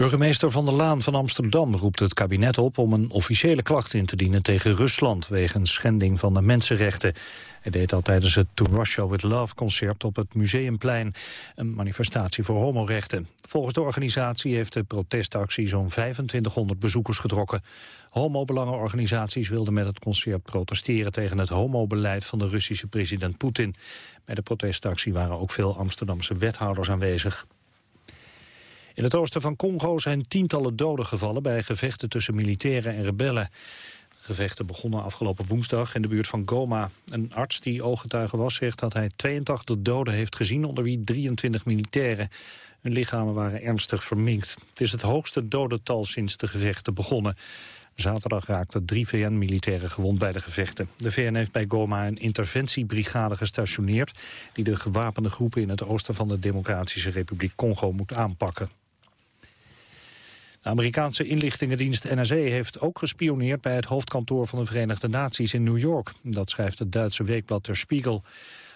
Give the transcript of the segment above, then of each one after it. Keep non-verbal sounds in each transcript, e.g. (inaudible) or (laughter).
Burgemeester Van der Laan van Amsterdam roept het kabinet op... om een officiële klacht in te dienen tegen Rusland... wegens schending van de mensenrechten. Hij deed dat tijdens het To Russia With Love concert op het Museumplein. Een manifestatie voor homorechten. Volgens de organisatie heeft de protestactie zo'n 2500 bezoekers getrokken. Homobelangenorganisaties wilden met het concert protesteren tegen het homobeleid van de Russische president Poetin. Bij de protestactie waren ook veel Amsterdamse wethouders aanwezig. In het oosten van Congo zijn tientallen doden gevallen bij gevechten tussen militairen en rebellen. gevechten begonnen afgelopen woensdag in de buurt van Goma. Een arts die ooggetuige was zegt dat hij 82 doden heeft gezien, onder wie 23 militairen. Hun lichamen waren ernstig verminkt. Het is het hoogste dodental sinds de gevechten begonnen. Zaterdag raakten drie VN-militairen gewond bij de gevechten. De VN heeft bij Goma een interventiebrigade gestationeerd... die de gewapende groepen in het oosten van de Democratische Republiek Congo moet aanpakken. De Amerikaanse inlichtingendienst NSA heeft ook gespioneerd... bij het hoofdkantoor van de Verenigde Naties in New York. Dat schrijft het Duitse weekblad Der Spiegel.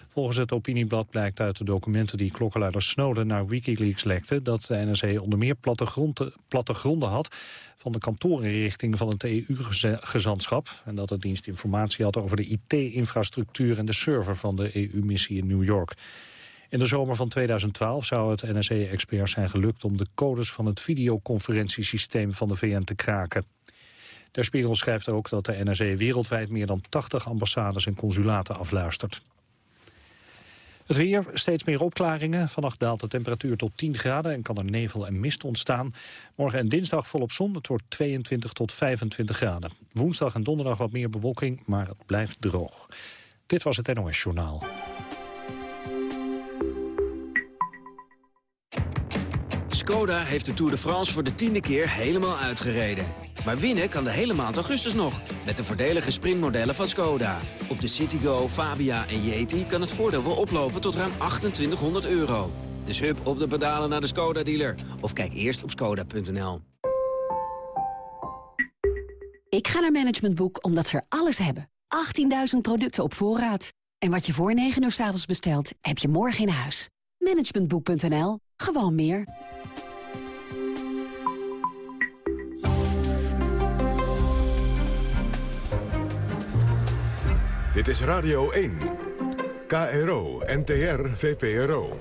Volgens het opinieblad blijkt uit de documenten die klokkenluider Snowden naar Wikileaks lekte... dat de NSA onder meer plattegronden had van de kantorenrichting van het EU-gezantschap... en dat de dienst informatie had over de IT-infrastructuur en de server van de EU-missie in New York. In de zomer van 2012 zou het NSA-experts zijn gelukt om de codes van het videoconferentiesysteem van de VN te kraken. Der Spiegel schrijft ook dat de NSA wereldwijd meer dan 80 ambassades en consulaten afluistert. Het weer, steeds meer opklaringen. Vannacht daalt de temperatuur tot 10 graden en kan er nevel en mist ontstaan. Morgen en dinsdag volop zon, het wordt 22 tot 25 graden. Woensdag en donderdag wat meer bewolking, maar het blijft droog. Dit was het NOS Journaal. Skoda heeft de Tour de France voor de tiende keer helemaal uitgereden. Maar winnen kan de hele maand augustus nog, met de voordelige sprintmodellen van Skoda. Op de Citigo, Fabia en Yeti kan het voordeel wel oplopen tot ruim 2800 euro. Dus hup op de pedalen naar de Skoda-dealer. Of kijk eerst op skoda.nl. Ik ga naar Management Boek omdat ze er alles hebben. 18.000 producten op voorraad. En wat je voor 9 uur s avonds bestelt, heb je morgen in huis. Managementboek.nl. Gewoon meer. Dit is Radio 1. KRO, NTR, VPRO.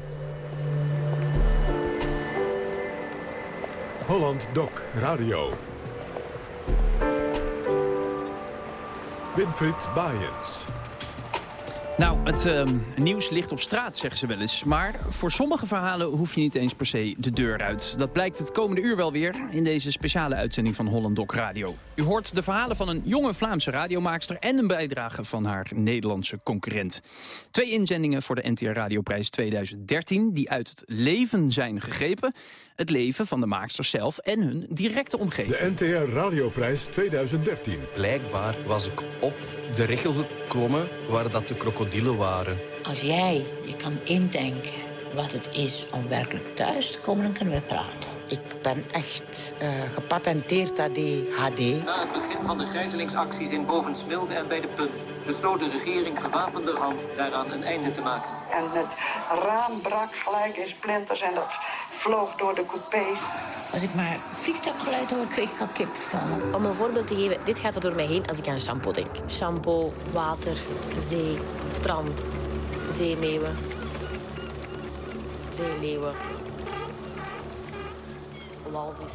Holland Doc Radio. Winfried Baaiens. Nou, het ehm, nieuws ligt op straat, zeggen ze wel eens. Maar voor sommige verhalen hoef je niet eens per se de deur uit. Dat blijkt het komende uur wel weer in deze speciale uitzending van Holland Doc Radio. U hoort de verhalen van een jonge Vlaamse radiomaakster... en een bijdrage van haar Nederlandse concurrent. Twee inzendingen voor de NTR Radioprijs 2013... die uit het leven zijn gegrepen het leven van de maaksters zelf en hun directe omgeving. De NTR Radioprijs 2013. Blijkbaar was ik op de richel geklommen waar dat de krokodillen waren. Als jij je kan indenken wat het is om werkelijk thuis te komen, dan kunnen we praten. Ik ben echt uh, gepatenteerd ADHD. Na het begin van de gijzelingsacties in Bovensmilde en bij de Punt... besloot de regering gewapenderhand daaraan een einde te maken. En het raam brak gelijk in splinters en dat vloog door de coupés. Als ik maar vliegtuiggeluid hoor, kreeg ik al van. Om een voorbeeld te geven, dit gaat er door mij heen als ik aan shampoo denk. Shampoo, water, zee, strand, zeemeeuwen, zeeleeuwen, walvis.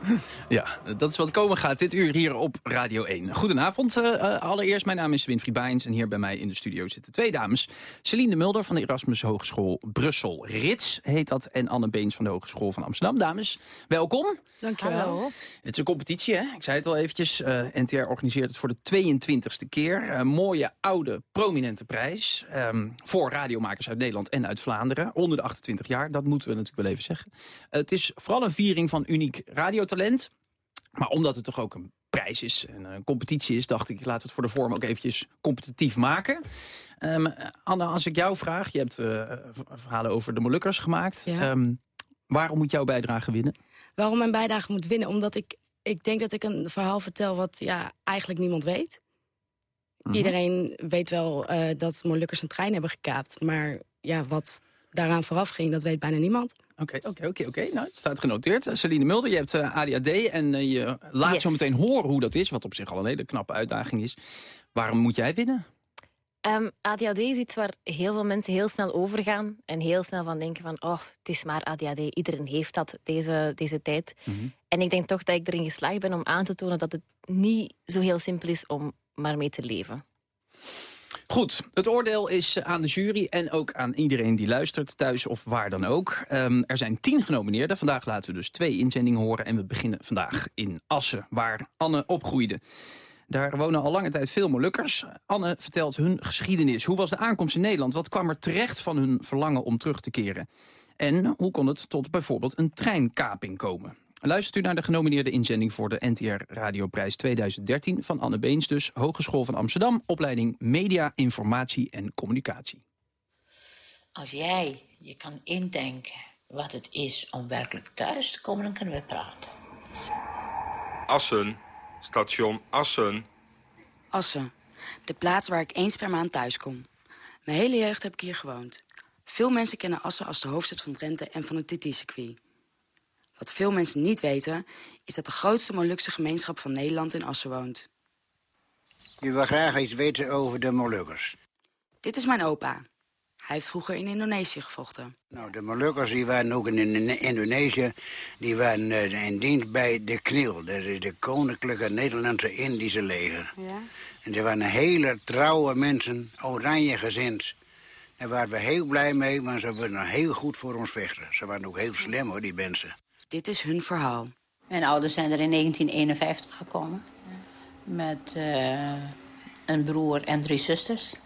(laughs) Ja, dat is wat komen gaat dit uur hier op Radio 1. Goedenavond. Uh, allereerst, mijn naam is Winfried Baijns en hier bij mij in de studio zitten twee dames. Celine de Mulder van de Erasmus Hogeschool Brussel. Rits heet dat en Anne Beens van de Hogeschool van Amsterdam. Dames, welkom. Dankjewel. Het is een competitie, hè? Ik zei het al eventjes. Uh, NTR organiseert het voor de 22e keer. Een mooie, oude, prominente prijs. Um, voor radiomakers uit Nederland en uit Vlaanderen. Onder de 28 jaar, dat moeten we natuurlijk wel even zeggen. het is vooral een viering van uniek radiotalent talent. Maar omdat het toch ook een prijs is en een competitie is... dacht ik, laten we het voor de vorm ook eventjes competitief maken. Um, Anne, als ik jou vraag... je hebt uh, verhalen over de Molukkers gemaakt. Um, waarom moet jouw bijdrage winnen? Waarom mijn bijdrage moet winnen? Omdat ik, ik denk dat ik een verhaal vertel wat ja, eigenlijk niemand weet. Mhm. Iedereen weet wel uh, dat Molukkers een trein hebben gekaapt. Maar ja, wat daaraan vooraf ging, dat weet bijna niemand. Oké, oké, oké, oké. Nou, het staat genoteerd. Celine Mulder, je hebt uh, ADHD en uh, je laat yes. zo meteen horen hoe dat is. Wat op zich al een hele knappe uitdaging is. Waarom moet jij winnen? Um, ADHD is iets waar heel veel mensen heel snel overgaan. En heel snel van denken van, oh, het is maar ADHD. Iedereen heeft dat deze, deze tijd. Mm -hmm. En ik denk toch dat ik erin geslaagd ben om aan te tonen dat het niet zo heel simpel is om maar mee te leven. Goed, het oordeel is aan de jury en ook aan iedereen die luistert, thuis of waar dan ook. Um, er zijn tien genomineerden. Vandaag laten we dus twee inzendingen horen. En we beginnen vandaag in Assen, waar Anne opgroeide. Daar wonen al lange tijd veel Molukkers. Anne vertelt hun geschiedenis. Hoe was de aankomst in Nederland? Wat kwam er terecht van hun verlangen om terug te keren? En hoe kon het tot bijvoorbeeld een treinkaping komen? Luistert u naar de genomineerde inzending voor de NTR Radioprijs 2013... van Anne Beens dus, Hogeschool van Amsterdam... opleiding Media, Informatie en Communicatie. Als jij je kan indenken wat het is om werkelijk thuis te komen... dan kunnen we praten. Assen, station Assen. Assen, de plaats waar ik eens per maand thuis kom. Mijn hele jeugd heb ik hier gewoond. Veel mensen kennen Assen als de hoofdstad van Drenthe en van het TT-circuit. Wat veel mensen niet weten, is dat de grootste Molukse gemeenschap van Nederland in Assen woont. Je wil graag iets weten over de Molukkers. Dit is mijn opa. Hij heeft vroeger in Indonesië gevochten. Nou, de Molukkers die waren ook in Indonesië. Die waren uh, in dienst bij de KNIL. Dat is de Koninklijke Nederlandse Indische Leger. Ja? En die waren hele trouwe mensen, oranje gezind. Daar waren we heel blij mee, want ze wilden heel goed voor ons vechten. Ze waren ook heel slim hoor, die mensen. Dit is hun verhaal. Mijn ouders zijn er in 1951 gekomen. Met uh, een broer en drie zusters.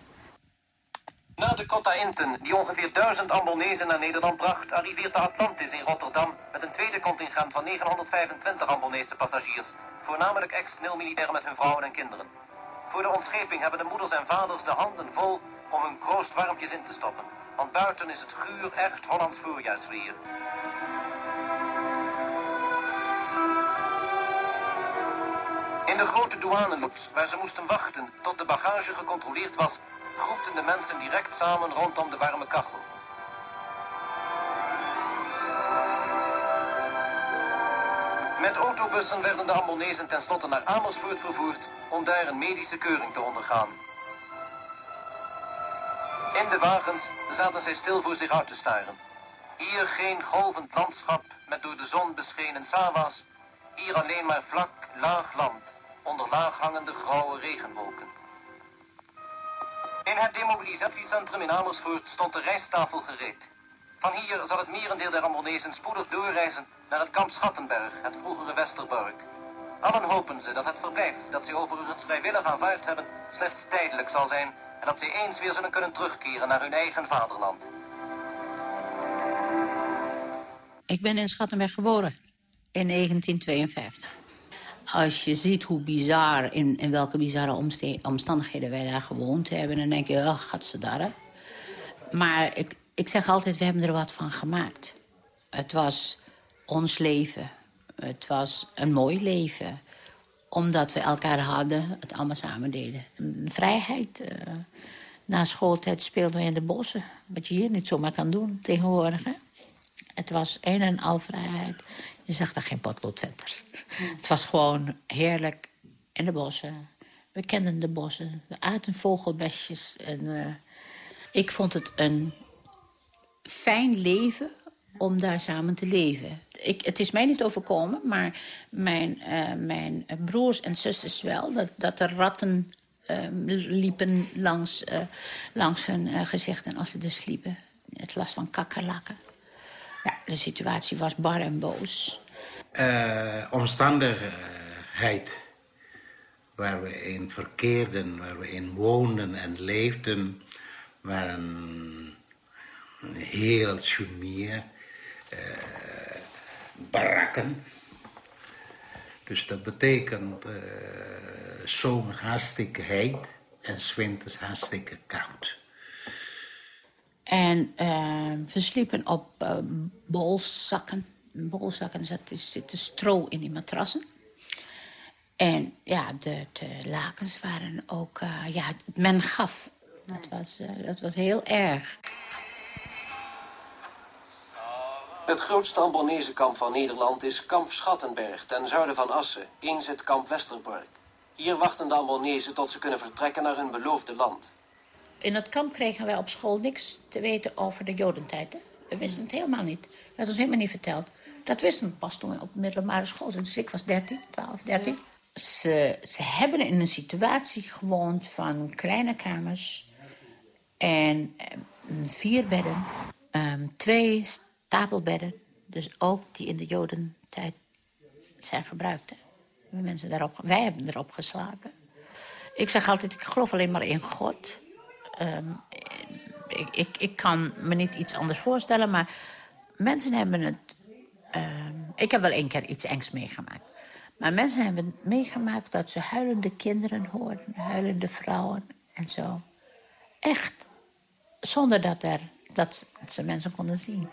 Na de Cotta Inten, die ongeveer duizend Ambonezen naar Nederland bracht... arriveert de Atlantis in Rotterdam met een tweede contingent van 925 Ambonese passagiers. Voornamelijk ex-militairen met hun vrouwen en kinderen. Voor de ontscheping hebben de moeders en vaders de handen vol om hun kroost warmpjes in te stoppen. Want buiten is het guur echt Hollands voorjaarsweer. In de grote douaneloops, waar ze moesten wachten tot de bagage gecontroleerd was, groepten de mensen direct samen rondom de warme kachel. Met autobussen werden de Ambonezen tenslotte naar Amersfoort vervoerd om daar een medische keuring te ondergaan. In de wagens zaten zij stil voor zich uit te staren. Hier geen golvend landschap met door de zon beschenen sawa's, hier alleen maar vlak, laag land, onder laag hangende grauwe regenwolken. In het demobilisatiecentrum in Amersfoort stond de reistafel gereed. Van hier zal het merendeel der Ambonezen spoedig doorreizen naar het kamp Schattenberg, het vroegere Westerbork. Allen hopen ze dat het verblijf dat ze overigens vrijwillig aanvaard hebben slechts tijdelijk zal zijn en dat ze eens weer zullen kunnen terugkeren naar hun eigen vaderland. Ik ben in Schattenberg geboren in 1952. Als je ziet hoe bizar, in, in welke bizarre omstandigheden wij daar gewoond hebben... dan denk je, oh, gaat ze daar, hè? Maar ik, ik zeg altijd, we hebben er wat van gemaakt. Het was ons leven. Het was een mooi leven. Omdat we elkaar hadden, het allemaal samen deden. Vrijheid. Uh, na schooltijd speelden we in de bossen. Wat je hier niet zomaar kan doen tegenwoordig, hè? Het was een en al vrijheid. Je zag daar geen potloodvetters. Het was gewoon heerlijk in de bossen. We kenden de bossen. We aten vogelbesjes. En, uh, ik vond het een fijn leven om daar samen te leven. Ik, het is mij niet overkomen, maar mijn, uh, mijn broers en zusters wel... dat, dat er ratten uh, liepen langs, uh, langs hun gezichten als ze er sliepen. Het last van kakkerlakken. Ja, de situatie was bar en boos. Uh, omstandigheid waar we in verkeerden, waar we in woonden en leefden... waren heel sumier, uh, barakken. Dus dat betekent uh, zomer hartstikke heet en winters hartstikke koud. En uh, we sliepen op uh, bolzakken. Bolzakken zat, zitten stro in die matrassen. En ja, de, de lakens waren ook... Uh, ja, men gaf. Dat was, dat was heel erg. Het grootste Ambonezenkamp van Nederland is kamp Schattenberg, ten zuiden van Assen, eens het kamp Westerbork. Hier wachten de Ambonezen tot ze kunnen vertrekken naar hun beloofde land. In het kamp kregen wij op school niks te weten over de jodentijd. Hè? We wisten het helemaal niet. Dat werd ons helemaal niet verteld. Dat wisten we pas toen we op de middelbare school zaten. Dus ik was 13, 12, 13. Ze, ze hebben in een situatie gewoond van kleine kamers... en eh, vier bedden, um, twee stapelbedden. Dus ook die in de jodentijd zijn verbruikt. Hè? Mensen daarop, wij hebben erop geslapen. Ik zeg altijd, ik geloof alleen maar in God. Um, ik, ik, kan me niet iets anders voorstellen, maar mensen hebben het... Um, ik heb wel één keer iets engs meegemaakt. Maar mensen hebben meegemaakt dat ze huilende kinderen hoorden, huilende vrouwen en zo. Echt, zonder dat, er, dat ze mensen konden zien.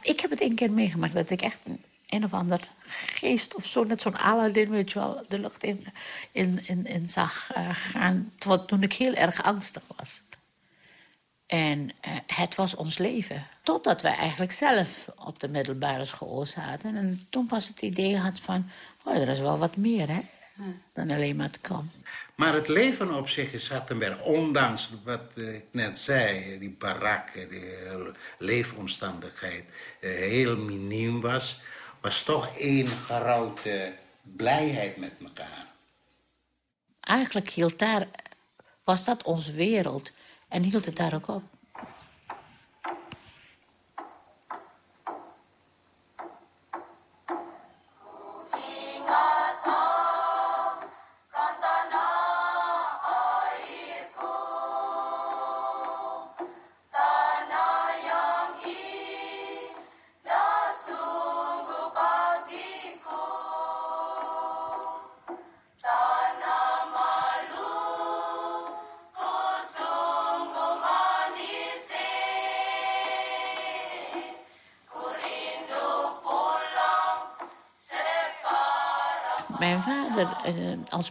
Ik heb het één keer meegemaakt dat ik echt een, een of ander geest of zo, net zo'n Aladdin, weet je wel, de lucht in, in, in, in zag uh, gaan. Toen ik heel erg angstig was. En uh, het was ons leven. Totdat we eigenlijk zelf op de middelbare school zaten. En toen pas het idee had van, oh, er is wel wat meer, hè? Dan alleen maar het kan. Maar het leven op zich in Schattenberg, ondanks wat ik net zei... die barakken, de leefomstandigheid heel miniem was... was toch één grote blijheid met elkaar. Eigenlijk hield daar, was dat onze wereld... En hield het daar ook op.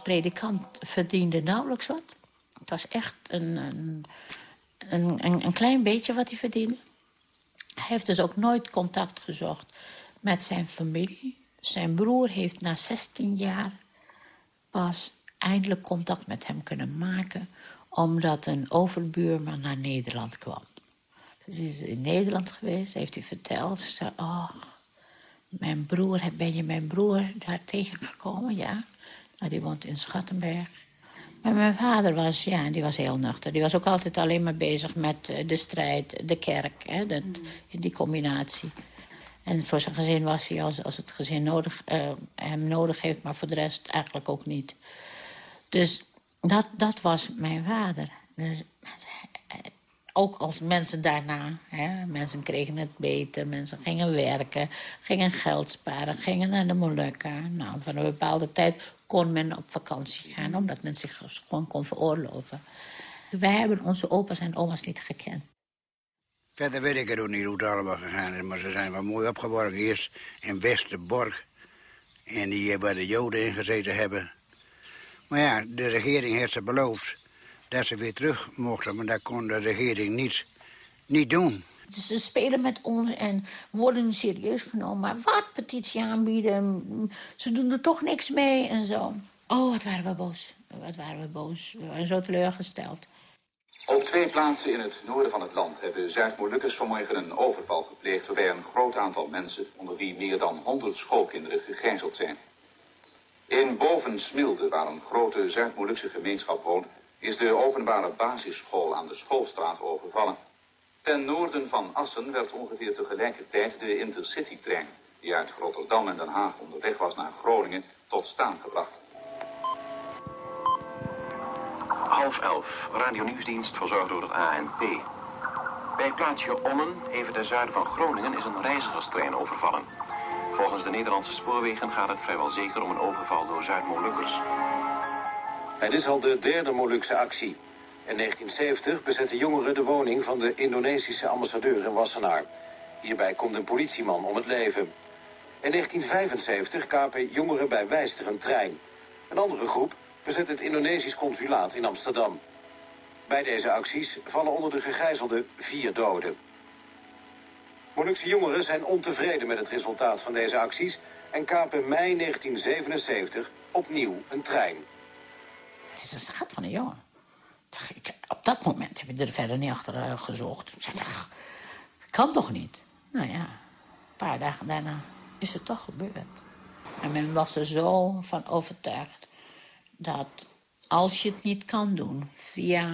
predikant verdiende nauwelijks wat. Het was echt een, een, een, een, klein beetje wat hij verdiende. Hij heeft dus ook nooit contact gezocht met zijn familie. Zijn broer heeft na 16 jaar pas eindelijk contact met hem kunnen maken... omdat een overbuurman naar Nederland kwam. Dus is in Nederland geweest, heeft hij verteld. Ze zei, oh, mijn broer, ben je mijn broer daar tegengekomen? Ja. Die woont in Schattenberg. Maar mijn vader was, ja, die was heel nuchter. Die was ook altijd alleen maar bezig met eh, de strijd, de kerk, hè, dat, in die combinatie. En voor zijn gezin was hij, als, als het gezin nodig, uh, hem nodig heeft... maar voor de rest eigenlijk ook niet. Dus dat, dat was mijn vader. Dus, ook als mensen daarna, hè, mensen kregen het beter, mensen gingen werken, gingen geld sparen, gingen naar de Molukken. Nou, van een bepaalde tijd kon men op vakantie gaan, omdat men zich gewoon kon veroorloven. Wij hebben onze opa's en oma's niet gekend. Verder weet ik het ook niet hoe het allemaal gegaan is, maar ze zijn wel mooi opgeworpen. Eerst in Westerbork, en die waar de Joden in gezeten hebben. Maar ja, de regering heeft ze beloofd dat ze weer terug mochten. Maar dat kon de regering niet, niet doen. Ze spelen met ons en worden serieus genomen. Maar wat petitie aanbieden, ze doen er toch niks mee en zo. Oh, wat waren we boos. Wat waren we boos. We waren zo teleurgesteld. Op twee plaatsen in het noorden van het land hebben Zuid-Molukkers vanmorgen een overval gepleegd... waarbij een groot aantal mensen, onder wie meer dan 100 schoolkinderen, gegijzeld zijn. In Bovensmilde, waar een grote Zuid-Molukse gemeenschap woont is de openbare basisschool aan de Schoolstraat overvallen. Ten noorden van Assen werd ongeveer tegelijkertijd de Intercity-trein... die uit Rotterdam en Den Haag onderweg was naar Groningen, tot staan gebracht. Half elf, radionieuwsdienst verzorgd door het ANP. Bij plaatsje Onnen, even ten zuiden van Groningen, is een reizigerstrein overvallen. Volgens de Nederlandse spoorwegen gaat het vrijwel zeker om een overval door Zuid-Molukkers. Het is al de derde Molukse actie. In 1970 bezetten jongeren de woning van de Indonesische ambassadeur in Wassenaar. Hierbij komt een politieman om het leven. In 1975 kapen jongeren bij Wijster een trein. Een andere groep bezet het Indonesisch consulaat in Amsterdam. Bij deze acties vallen onder de gegijzelden vier doden. Molukse jongeren zijn ontevreden met het resultaat van deze acties... en kapen mei 1977 opnieuw een trein. Het is een schat van een jongen. Op dat moment heb je er verder niet achter uh, gezocht. Ik zei, dat kan toch niet? Nou ja, een paar dagen daarna is het toch gebeurd. En men was er zo van overtuigd dat als je het niet kan doen via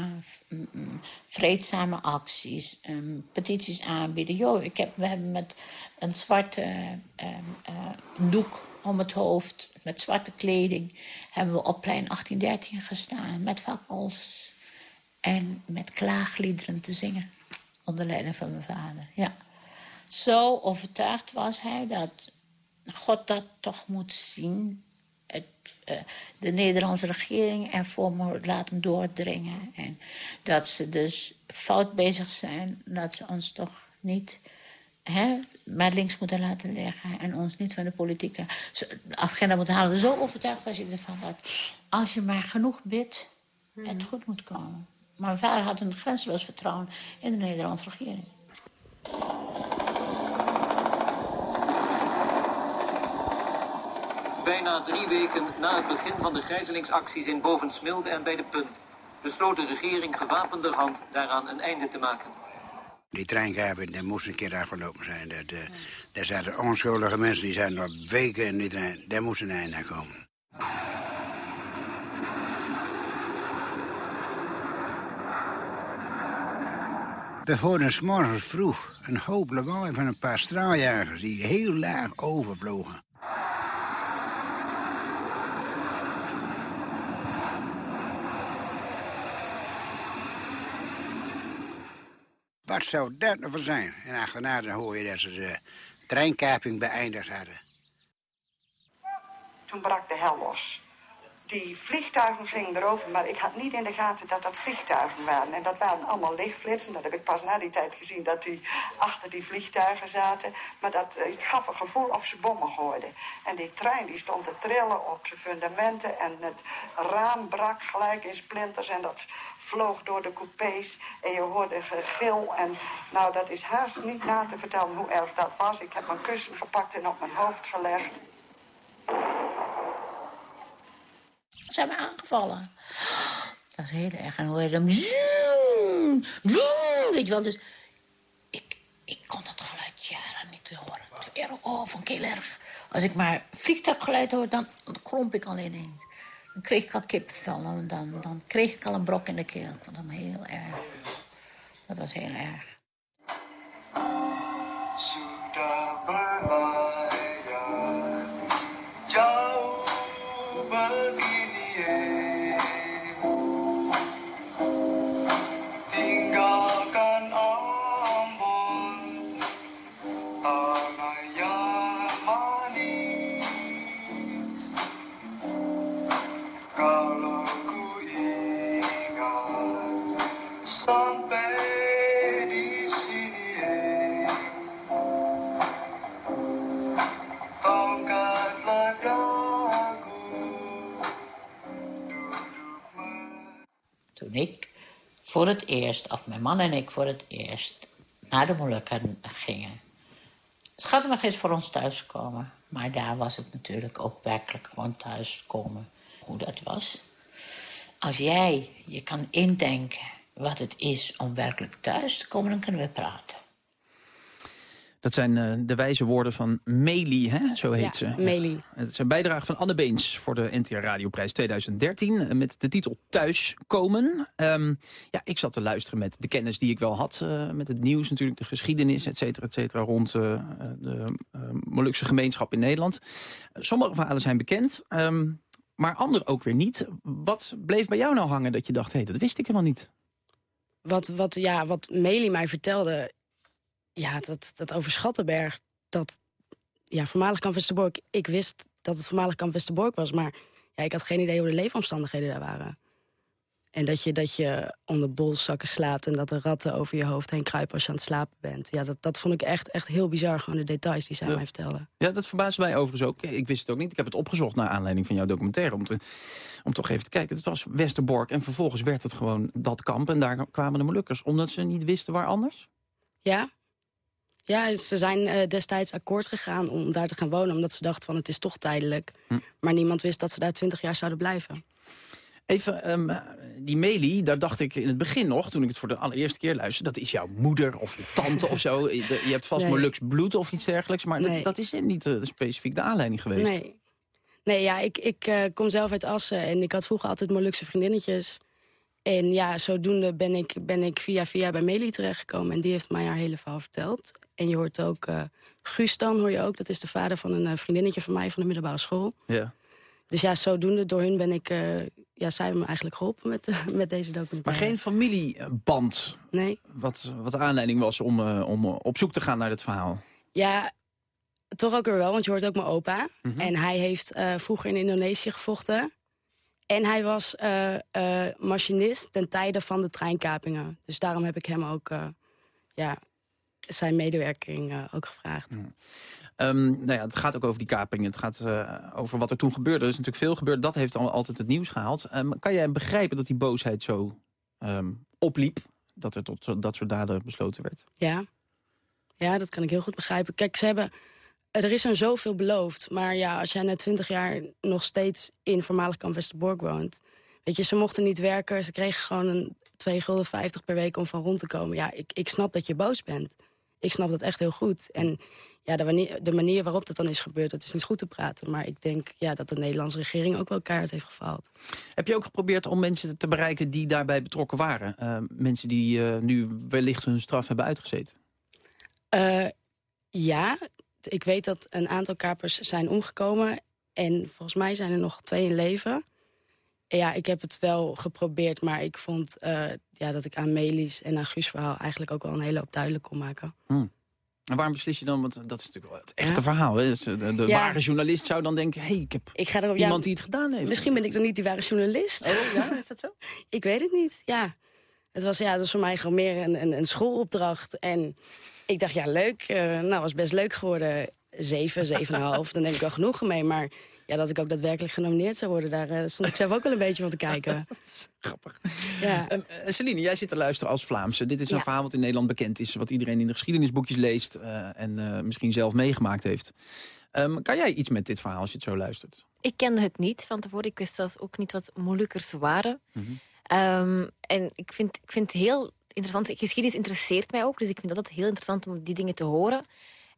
mm, mm, vreedzame acties, um, petities aanbieden. Jo, ik heb, we hebben met een zwarte um, uh, doek om het hoofd, met zwarte kleding, hebben we op plein 1813 gestaan met fakkels en met klaagliederen te zingen onder leiding van mijn vader. Ja. Zo overtuigd was hij dat God dat toch moet zien het, uh, de Nederlandse regering ervoor moet laten doordringen. En dat ze dus fout bezig zijn, dat ze ons toch niet hè, maar links moeten laten leggen en ons niet van de politieke agenda moeten halen. Zo overtuigd was je ervan dat als je maar genoeg bidt, het goed moet komen. Maar mijn vader had een grenzeloos vertrouwen in de Nederlandse regering. Bijna drie weken na het begin van de gijzelingsacties in Bovensmilde en bij de Punt... besloot de regering gewapenderhand daaraan een einde te maken. Die treinkaping, dat moest een keer afgelopen zijn. Dat, uh, daar zaten onschuldige mensen, die zijn nog weken in die trein. Daar moest een einde aan komen. We hoorden s morgens vroeg een hoop lawaai van een paar straaljagers... die heel laag overvlogen. Wat zou dat nou voor zijn? En achterna hoor je dat ze de treinkaping beëindigd hadden. Toen brak de hel los. Die vliegtuigen gingen erover, maar ik had niet in de gaten dat dat vliegtuigen waren. En dat waren allemaal lichtflitsen. Dat heb ik pas na die tijd gezien, dat die achter die vliegtuigen zaten. Maar dat, het gaf een gevoel of ze bommen gooiden. En die trein die stond te trillen op zijn fundamenten. En het raam brak gelijk in splinters. En dat vloog door de coupés en je hoorde gegil. En nou, dat is haast niet na te vertellen hoe erg dat was. Ik heb mijn kussen gepakt en op mijn hoofd gelegd. Ze hebben aangevallen. Dat is heel erg. En hoe je dan... Zoom, zoom, weet je wel, dus... Ik, ik kon dat geluid jaren niet horen. Oh, van heel erg. Als ik maar vliegtuiggeluid hoor, dan, dan klomp ik al ineens. Dan kreeg ik al kipvel. Dan, dan, dan kreeg ik al een brok in de keel. Ik vond hem heel erg. Dat was heel erg. Voor het eerst, of mijn man en ik voor het eerst, naar de Molukken gingen. Schat mag eens voor ons thuiskomen. Maar daar was het natuurlijk ook werkelijk gewoon thuiskomen. Hoe dat was. Als jij je kan indenken wat het is om werkelijk thuis te komen, dan kunnen we praten. Dat zijn uh, de wijze woorden van Meli, hè? zo heet Ja, ze. Meli. Het is een bijdrage van Anne Beens voor de NTR Radioprijs 2013... eh, met de titel Thuiskomen. Ehm ja, ik zat te luisteren met de kennis die ik wel had... eh, met het nieuws natuurlijk, de geschiedenis, et cetera, et cetera... rond eh, de eh, Molukse gemeenschap in Nederland. sommige verhalen zijn bekend, ehm, maar andere ook weer niet. Wat bleef bij jou nou hangen dat je dacht... hé, hey, dat wist ik helemaal niet? Wat, wat, ja, wat Meli mij vertelde, ja, dat, dat over Schattenberg, dat ja, voormalig kamp Westerbork. Ik wist dat het voormalig kamp Westerbork was, maar ja, ik had geen idee hoe de leefomstandigheden daar waren. En dat je, dat je onder bolzakken slaapt en dat er ratten over je hoofd heen kruipen als je aan het slapen bent. Ja, dat, dat vond ik echt, echt heel bizar, gewoon de details die zij Ja. mij vertelde. Ja, dat verbaast mij overigens ook. Ik wist het ook niet. Ik heb het opgezocht naar aanleiding van jouw documentaire... om, te, om toch even te kijken. Het was Westerbork en vervolgens werd het gewoon dat kamp... en daar kwamen de Molukkers, omdat ze niet wisten waar anders? Ja? Ja, ze zijn eh, destijds akkoord gegaan om daar te gaan wonen... omdat ze dachten van het is toch tijdelijk. Hm. Maar niemand wist dat ze daar twintig jaar zouden blijven. Even, ehm, die Meli, daar dacht ik in het begin nog... toen ik het voor de allereerste keer luisterde... dat is jouw moeder of je tante of zo. (laughs) Je, je hebt vast Nee. Molux bloed of iets dergelijks... maar Nee. dat, dat is niet eh, specifiek de aanleiding geweest. Nee, nee ja, ik, ik eh, kom zelf uit Assen en ik had vroeger altijd Molukse vriendinnetjes. En ja, zodoende ben ik, ben ik via via bij Meli terechtgekomen. En die heeft mij haar hele verhaal verteld. En je hoort ook eh Guus dan, hoor je ook. Dat is de vader van een eh, vriendinnetje van mij van de middelbare school. Ja. Dus ja, zodoende door hun ben ik... eh, ja, zij hebben me eigenlijk geholpen met, (laughs) met deze Maar documentaire. geen familieband Nee. wat, wat de aanleiding was om, om op zoek te gaan naar het verhaal. Ja, toch ook weer wel, want je hoort ook mijn opa. Mhm. En hij heeft vroeger in Indonesië gevochten. En hij was eh, eh, machinist ten tijde van de treinkapingen. Dus daarom heb ik hem ook eh, ja, zijn medewerking ook gevraagd. Ehm, nou ja, het gaat ook over die kapingen. Het gaat over wat er toen gebeurde. Er is natuurlijk veel gebeurd. Dat heeft al, altijd het nieuws gehaald. Ehm, kan jij begrijpen dat die boosheid zo ehm, opliep? Dat er tot dat soort daden besloten werd? Ja. ja, dat kan ik heel goed begrijpen. Kijk, ze hebben, er is hun zoveel beloofd. Maar ja, als jij na twintig jaar nog steeds in voormalig kamp Westerbork woont... Weet je, ze mochten niet werken. Ze kregen gewoon een 2 gulden 50 per week om van rond te komen. Ja, ik, ik snap dat je boos bent. Ik snap dat echt heel goed. En ja, de manier, de manier waarop dat dan is gebeurd, dat is niet goed te praten. Maar ik denk ja, dat de Nederlandse regering ook wel keihard heeft gefaald. Heb je ook geprobeerd om mensen te bereiken die daarbij betrokken waren? Ehm, mensen die eh, nu wellicht hun straf hebben uitgezeten? Eh, ja, ik weet dat een aantal kapers zijn omgekomen. En volgens mij zijn er nog twee in leven. En ja, ik heb het wel geprobeerd, maar ik vond eh, ja, dat ik aan Melis en aan Guus' verhaal eigenlijk ook wel een hele hoop duidelijk kon maken. Hmm. En waarom beslis je dan? Want dat is natuurlijk wel het echte Ja. verhaal. Hè? Dus, eh, de de Ja. ware journalist zou dan denken... hey, ik heb Ik ga erop, iemand ja, die het gedaan heeft. Misschien ben ik dan niet die ware journalist. Oh, ja, is dat zo? (laughs) ik weet het niet, ja. Het was, ja, het was voor mij gewoon meer een, een, een schoolopdracht. En ik dacht, ja, leuk. eh nou, was best leuk geworden. Zeven, zeven en een half. Dan neem ik wel genoegen mee. Maar ja, dat ik ook daadwerkelijk genomineerd zou worden... daar eh, stond ik zelf ook wel een beetje van te kijken. (laughs) Grappig. Ja. Eh, Celine, jij zit te luisteren als Vlaamse. Dit is een Ja. verhaal wat in Nederland bekend is. Wat iedereen in de geschiedenisboekjes leest. eh, en eh, misschien zelf meegemaakt heeft. Ehm, kan jij iets met dit verhaal als je het zo luistert? Ik kende het niet van tevoren. Ik wist zelfs ook niet wat Molukkers waren. Mhm. Ehm, en ik vind, ik vind het heel interessant. Geschiedenis interesseert mij ook. Dus ik vind dat heel interessant om die dingen te horen.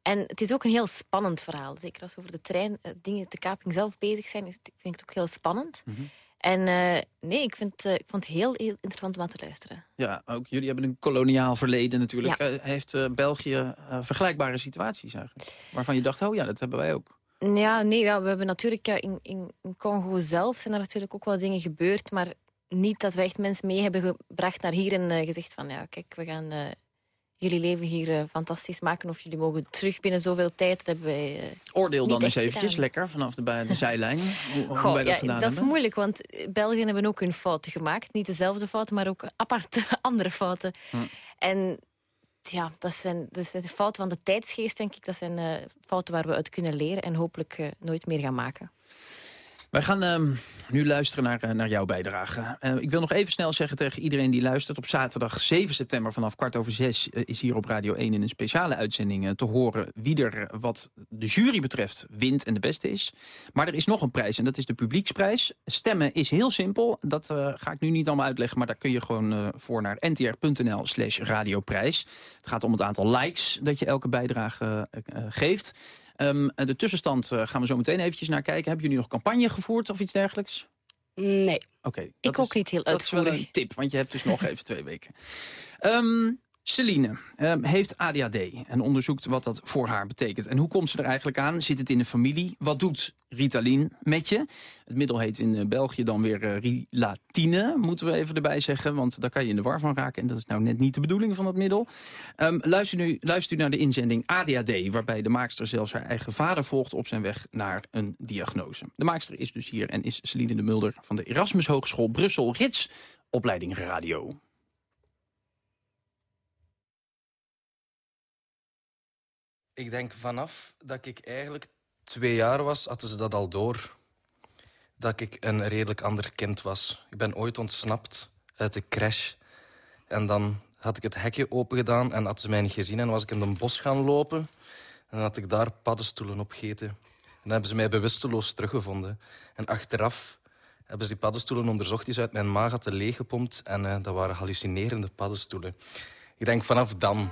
En het is ook een heel spannend verhaal. Zeker als we over de trein, eh, dingen, de kaping zelf bezig zijn, is, vind ik het ook heel spannend. Mhm. En eh, nee, ik, vind, eh, ik vond het heel, heel interessant om aan te luisteren. Ja, ook jullie hebben een koloniaal verleden natuurlijk. Ja. Heeft België vergelijkbare situaties eigenlijk? Waarvan je dacht, oh ja, dat hebben wij ook. Ja, nee, ja, we hebben natuurlijk ja, in, in Congo zelf zijn er natuurlijk ook wel dingen gebeurd, maar niet dat we echt mensen mee hebben gebracht naar hier en eh, gezegd van ja, kijk, we gaan eh, jullie leven hier eh, fantastisch maken of jullie mogen terug binnen zoveel tijd. Dat hebben wij, Oordeel dan eens eventjes, gedaan. lekker, vanaf de, bij de (laughs) zijlijn. Hoe, Goh, dat ja, dat is moeilijk, want België hebben ook hun fouten gemaakt. Niet dezelfde fouten, maar ook aparte (laughs) andere fouten. Hm. En ja, dat zijn, dat zijn de fouten van de tijdsgeest, denk ik. Dat zijn fouten waar we uit kunnen leren en hopelijk nooit meer gaan maken. Wij gaan ehm, nu luisteren naar, eh, naar jouw bijdrage. Eh, ik wil nog even snel zeggen tegen iedereen die luistert. Op zaterdag 7 september vanaf kwart over zes... eh, is hier op Radio 1 in een speciale uitzending te horen... wie er wat de jury betreft wint en de beste is. Maar er is nog een prijs en dat is de publieksprijs. Stemmen is heel simpel. Dat ga ik nu niet allemaal uitleggen... maar daar kun je gewoon voor naar ntr.nl slash radioprijs. Het gaat om het aantal likes dat je elke bijdrage geeft... Ehm, de tussenstand eh, gaan we zo meteen eventjes naar kijken. Hebben jullie nog campagne gevoerd of iets dergelijks? Nee. Oké. Ik ook is- niet heel Dat is wel uitvoerig. een tip, want je hebt dus nog (laughs) even twee weken. Ehm, Celine ehm, heeft ADHD en onderzoekt wat dat voor haar betekent. En hoe komt ze er eigenlijk aan? Zit het in de familie? Wat doet Ritalin met je? Het middel heet in eh, België dan weer eh, Rilatine, moeten we even erbij zeggen. Want daar kan je in de war van raken. En dat is nou net niet de bedoeling van het middel. Ehm, luister, nu, luister u naar de inzending ADHD... waarbij de maakster zelfs haar eigen vader volgt op zijn weg naar een diagnose. De maakster is dus hier en is Celine de Mulder van de Erasmus Hogeschool Brussel Rits, opleiding radio. Ik denk vanaf dat ik eigenlijk twee jaar was, hadden ze dat al door. Dat ik een redelijk ander kind was. Ik ben ooit ontsnapt uit de crash. En dan had ik het hekje open gedaan en had ze mij niet gezien. En was ik in een bos gaan lopen. En had ik daar paddenstoelen op gegeten. En dan hebben ze mij bewusteloos teruggevonden. En achteraf hebben ze die paddenstoelen onderzocht die ze uit mijn maag hadden leeggepompt. En uh, dat waren hallucinerende paddenstoelen. Ik denk vanaf dan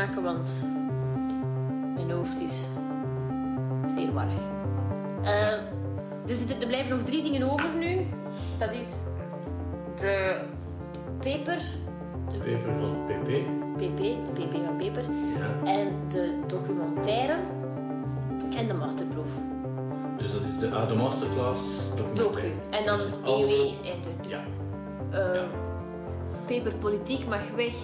want mijn hoofd is zeer warrig. Uh, dus er blijven nog drie dingen over nu. Dat is de peper. De peper van PP. PP, de PP van peper. Ja. En de documentaire en de masterproef. Dus dat is de, ah, de masterclass Docu. En dan dus EW is einde. Dus, ja. Uh, ja. Peper politiek mag weg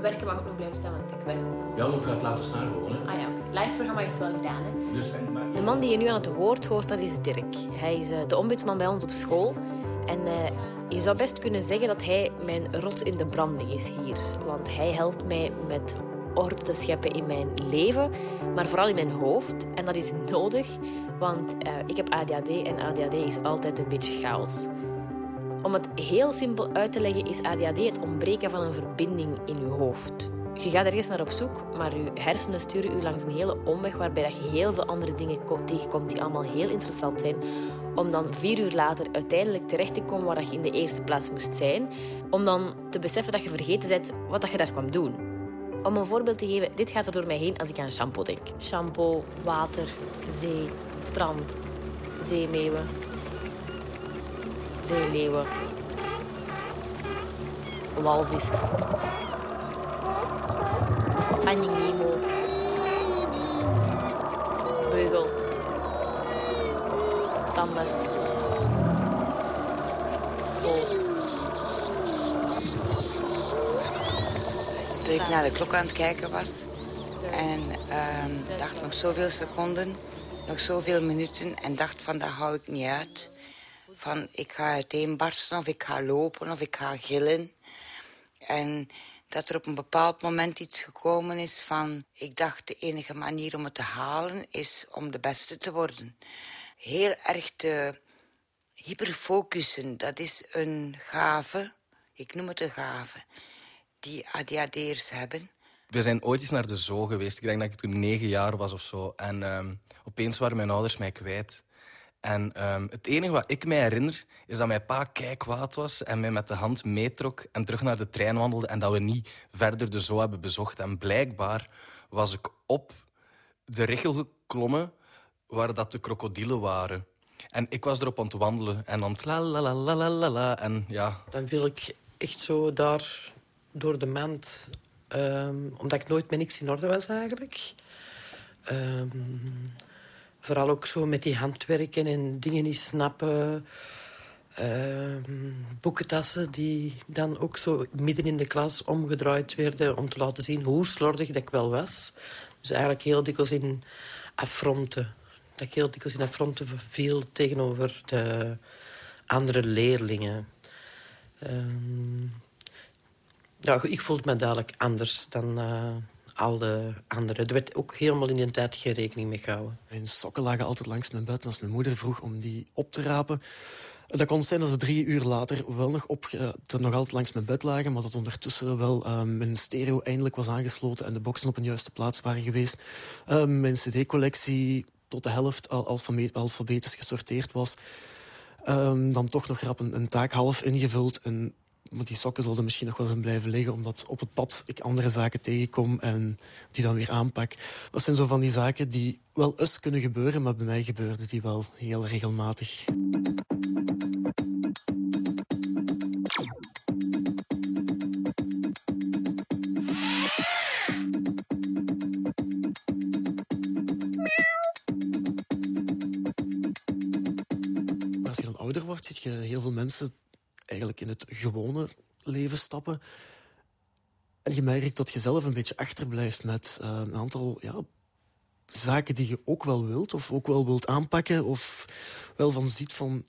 werken mag ook nog blijven staan, want ik werk Ja, we gaan het laten staan gewoon. Hè? Ah ja, oké. Live programma is wel gedaan. Hè? Dus, De man die je nu aan het woord hoort, dat is Dirk. Hij is uh, de ombudsman bij ons op school. En uh, je zou best kunnen zeggen dat hij mijn rot in de branding is hier. Want hij helpt mij met orde te scheppen in mijn leven, maar vooral in mijn hoofd. En dat is nodig, want uh, ik heb ADHD en ADHD is altijd een beetje chaos. Om het heel simpel uit te leggen is ADHD het ontbreken van een verbinding in je hoofd. Je gaat ergens naar op zoek, maar je hersenen sturen u langs een hele omweg waarbij je heel veel andere dingen tegenkomt die allemaal heel interessant zijn. Om dan vier uur later uiteindelijk terecht te komen waar je in de eerste plaats moest zijn. Om dan te beseffen dat je vergeten bent wat je daar kwam doen. Om een voorbeeld te geven, dit gaat er door mij heen als ik aan shampoo denk. Shampoo, water, zee, strand, zeemeeuwen, zeeleeuwen, walvis, Finding Nemo, beugel, tandarts, Toen ik naar de klok aan het kijken was en uh, dacht nog zoveel seconden, nog zoveel minuten en dacht van dat hou ik niet uit van ik ga uiteenbarsten of ik ga lopen of ik ga gillen. En dat er op een bepaald moment iets gekomen is van... ik dacht de enige manier om het te halen is om de beste te worden. Heel erg te hyperfocussen, dat is een gave, ik noem het een gave, die ADHD'ers hebben. We zijn ooit eens naar de zoo geweest. Ik denk dat ik toen negen jaar was of zo. En uh, opeens waren mijn ouders mij kwijt. En um, het enige wat ik mij herinner, is dat mijn pa kwaad was en mij met de hand meetrok en terug naar de trein wandelde en dat we niet verder de zoo hebben bezocht. En blijkbaar was ik op de richel geklommen waar dat de krokodillen waren. En ik was erop aan het wandelen en het la la la la la la. En ja... Dan viel ik echt zo daar door de mand. Um, omdat ik nooit met niks in orde was eigenlijk. Um, Vooral ook zo met die handwerken en dingen niet snappen. Uh, boekentassen die dan ook zo midden in de klas omgedraaid werden... om te laten zien hoe slordig dat ik wel was. Dus eigenlijk heel dikwijls in affronten. Dat ik heel dikwijls in affronten viel tegenover de andere leerlingen. Uh, ja, ik voelde me dadelijk anders dan... Uh, al de anderen. Er werd ook helemaal in die tijd geen rekening mee gehouden. Mijn sokken lagen altijd langs mijn bed. Als mijn moeder vroeg om die op te rapen... Dat kon zijn dat ze drie uur later wel nog, op, uh, nog altijd langs mijn bed lagen... maar dat ondertussen wel uh, mijn stereo eindelijk was aangesloten... en de boxen op een juiste plaats waren geweest. Uh, mijn cd-collectie tot de helft al alfabetisch gesorteerd was. Dan toch nog rap een, een, taak half ingevuld... En die sokken zullen misschien nog wel eens blijven liggen... omdat op het pad ik andere zaken tegenkom en die dan weer aanpak. Dat zijn zo van die zaken die wel eens kunnen gebeuren... maar bij mij gebeurde die wel heel regelmatig. als je dan ouder wordt, zie je heel veel mensen eigenlijk in het gewone leven stappen. En je merkt dat je zelf een beetje achterblijft met uh, een aantal ja, zaken die je ook wel wilt, of ook wel wilt aanpakken, of wel van ziet van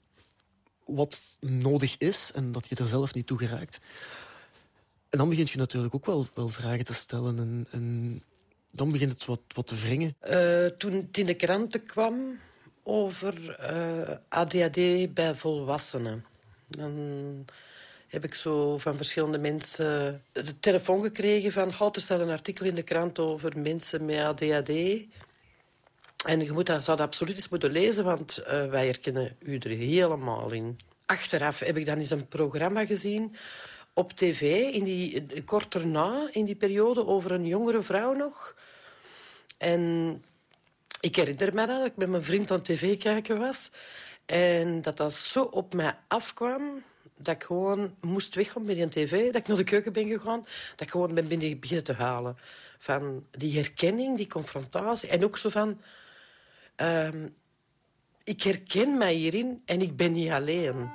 wat nodig is en dat je er zelf niet toe geraakt. En dan begint je natuurlijk ook wel, wel vragen te stellen. En, en dan begint het wat, wat te wringen. Uh, toen het in de kranten kwam over uh, ADHD bij volwassenen... dan heb ik zo van verschillende mensen de telefoon gekregen van... Er staat een artikel in de krant over mensen met ADHD. En je moet dat, zou dat absoluut eens moeten lezen, want uh, wij herkennen u er helemaal in. Achteraf heb ik dan eens een programma gezien op tv, in die, kort erna, in die periode, over een jongere vrouw nog. En ik herinner me dat ik met mijn vriend aan tv kijken was. En dat dat zo op mij afkwam dat ik gewoon moest weggaan met die tv. Dat ik naar de keuken ben gegaan. Dat ik gewoon ben binnen beginnen te halen. Van die herkenning, die confrontatie. En ook zo van... Um, ik herken mij hierin en ik ben niet alleen.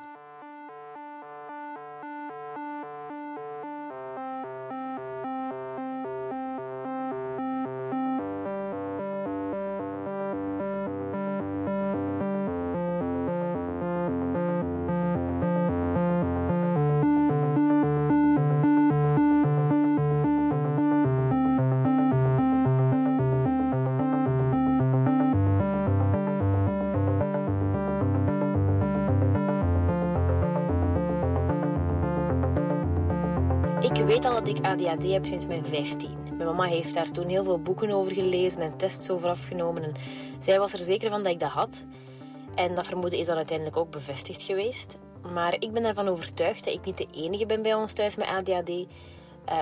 ADHD heb sinds mijn 15. Mijn mama heeft daar toen heel veel boeken over gelezen en tests over afgenomen. En zij was er zeker van dat ik dat had. En dat vermoeden is dan uiteindelijk ook bevestigd geweest. Maar ik ben ervan overtuigd dat ik niet de enige ben bij ons thuis met ADHD. Uh,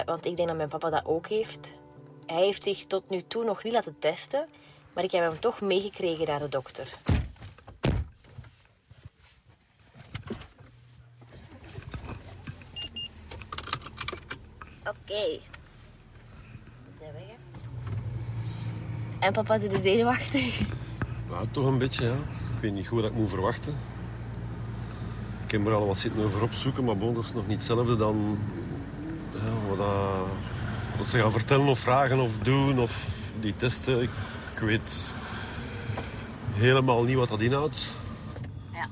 want ik denk dat mijn papa dat ook heeft. Hij heeft zich tot nu toe nog niet laten testen. Maar ik heb hem toch meegekregen naar de dokter. Oké. Zijn weg, hè? En papa zit de zenuwachtig. Ja, toch een beetje, ja. Ik weet niet goed wat ik moet verwachten. Ik heb er al wat zitten over opzoeken, maar bon, dat is nog niet hetzelfde dan ja, wat, dat, wat ze gaan vertellen of vragen of doen of die testen. Ik, ik weet helemaal niet wat dat inhoudt. Ja.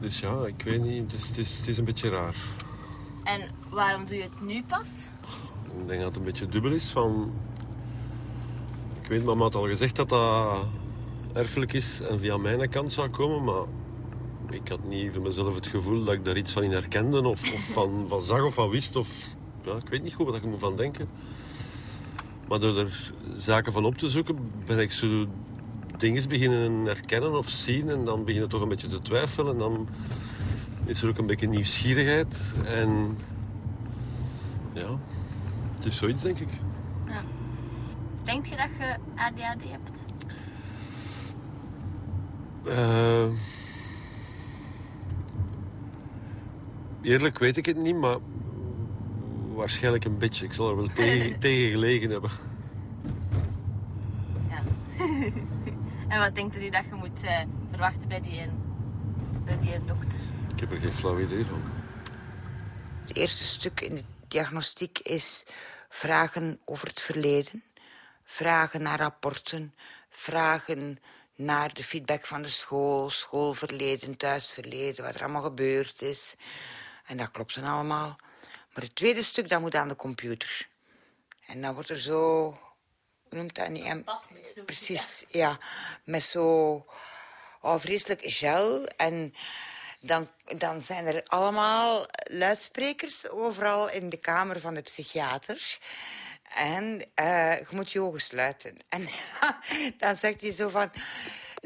Dus ja, ik weet niet. Het is, het is, het is een beetje raar. En waarom doe je het nu pas? Ik denk dat het een beetje dubbel is van... Ik weet, mama had al gezegd dat dat erfelijk is en via mijn kant zou komen, maar ik had niet voor mezelf het gevoel dat ik daar iets van in herkende of, of van, van zag of van wist. Of, ja, ik weet niet goed wat ik moet van denken. Maar door er zaken van op te zoeken, ben ik zo dingen beginnen herkennen of zien. En dan begin je toch een beetje te twijfelen. En dan is er ook een beetje nieuwsgierigheid. En ja, het is zoiets, denk ik. Ja. Denk je dat je ADHD hebt? Uh, eerlijk weet ik het niet, maar waarschijnlijk een beetje. Ik zal er wel (laughs) tegen, tegen gelegen hebben. Ja. (laughs) en wat denkt u dat je moet uh, verwachten bij die, bij die dokter? Ik heb er geen flauw idee van. Het eerste stuk in de diagnostiek is vragen over het verleden. Vragen naar rapporten. Vragen naar de feedback van de school. Schoolverleden, thuisverleden, wat er allemaal gebeurd is. En dat klopt dan allemaal. Maar het tweede stuk, dat moet aan de computer. En dan wordt er zo... Hoe noemt dat niet? Precies, ja. Met zo... Oh, vreselijk gel. En dan, dan zijn er allemaal luidsprekers overal in de kamer van de psychiater. En uh, je moet je ogen sluiten. En (laughs) dan zegt hij zo van...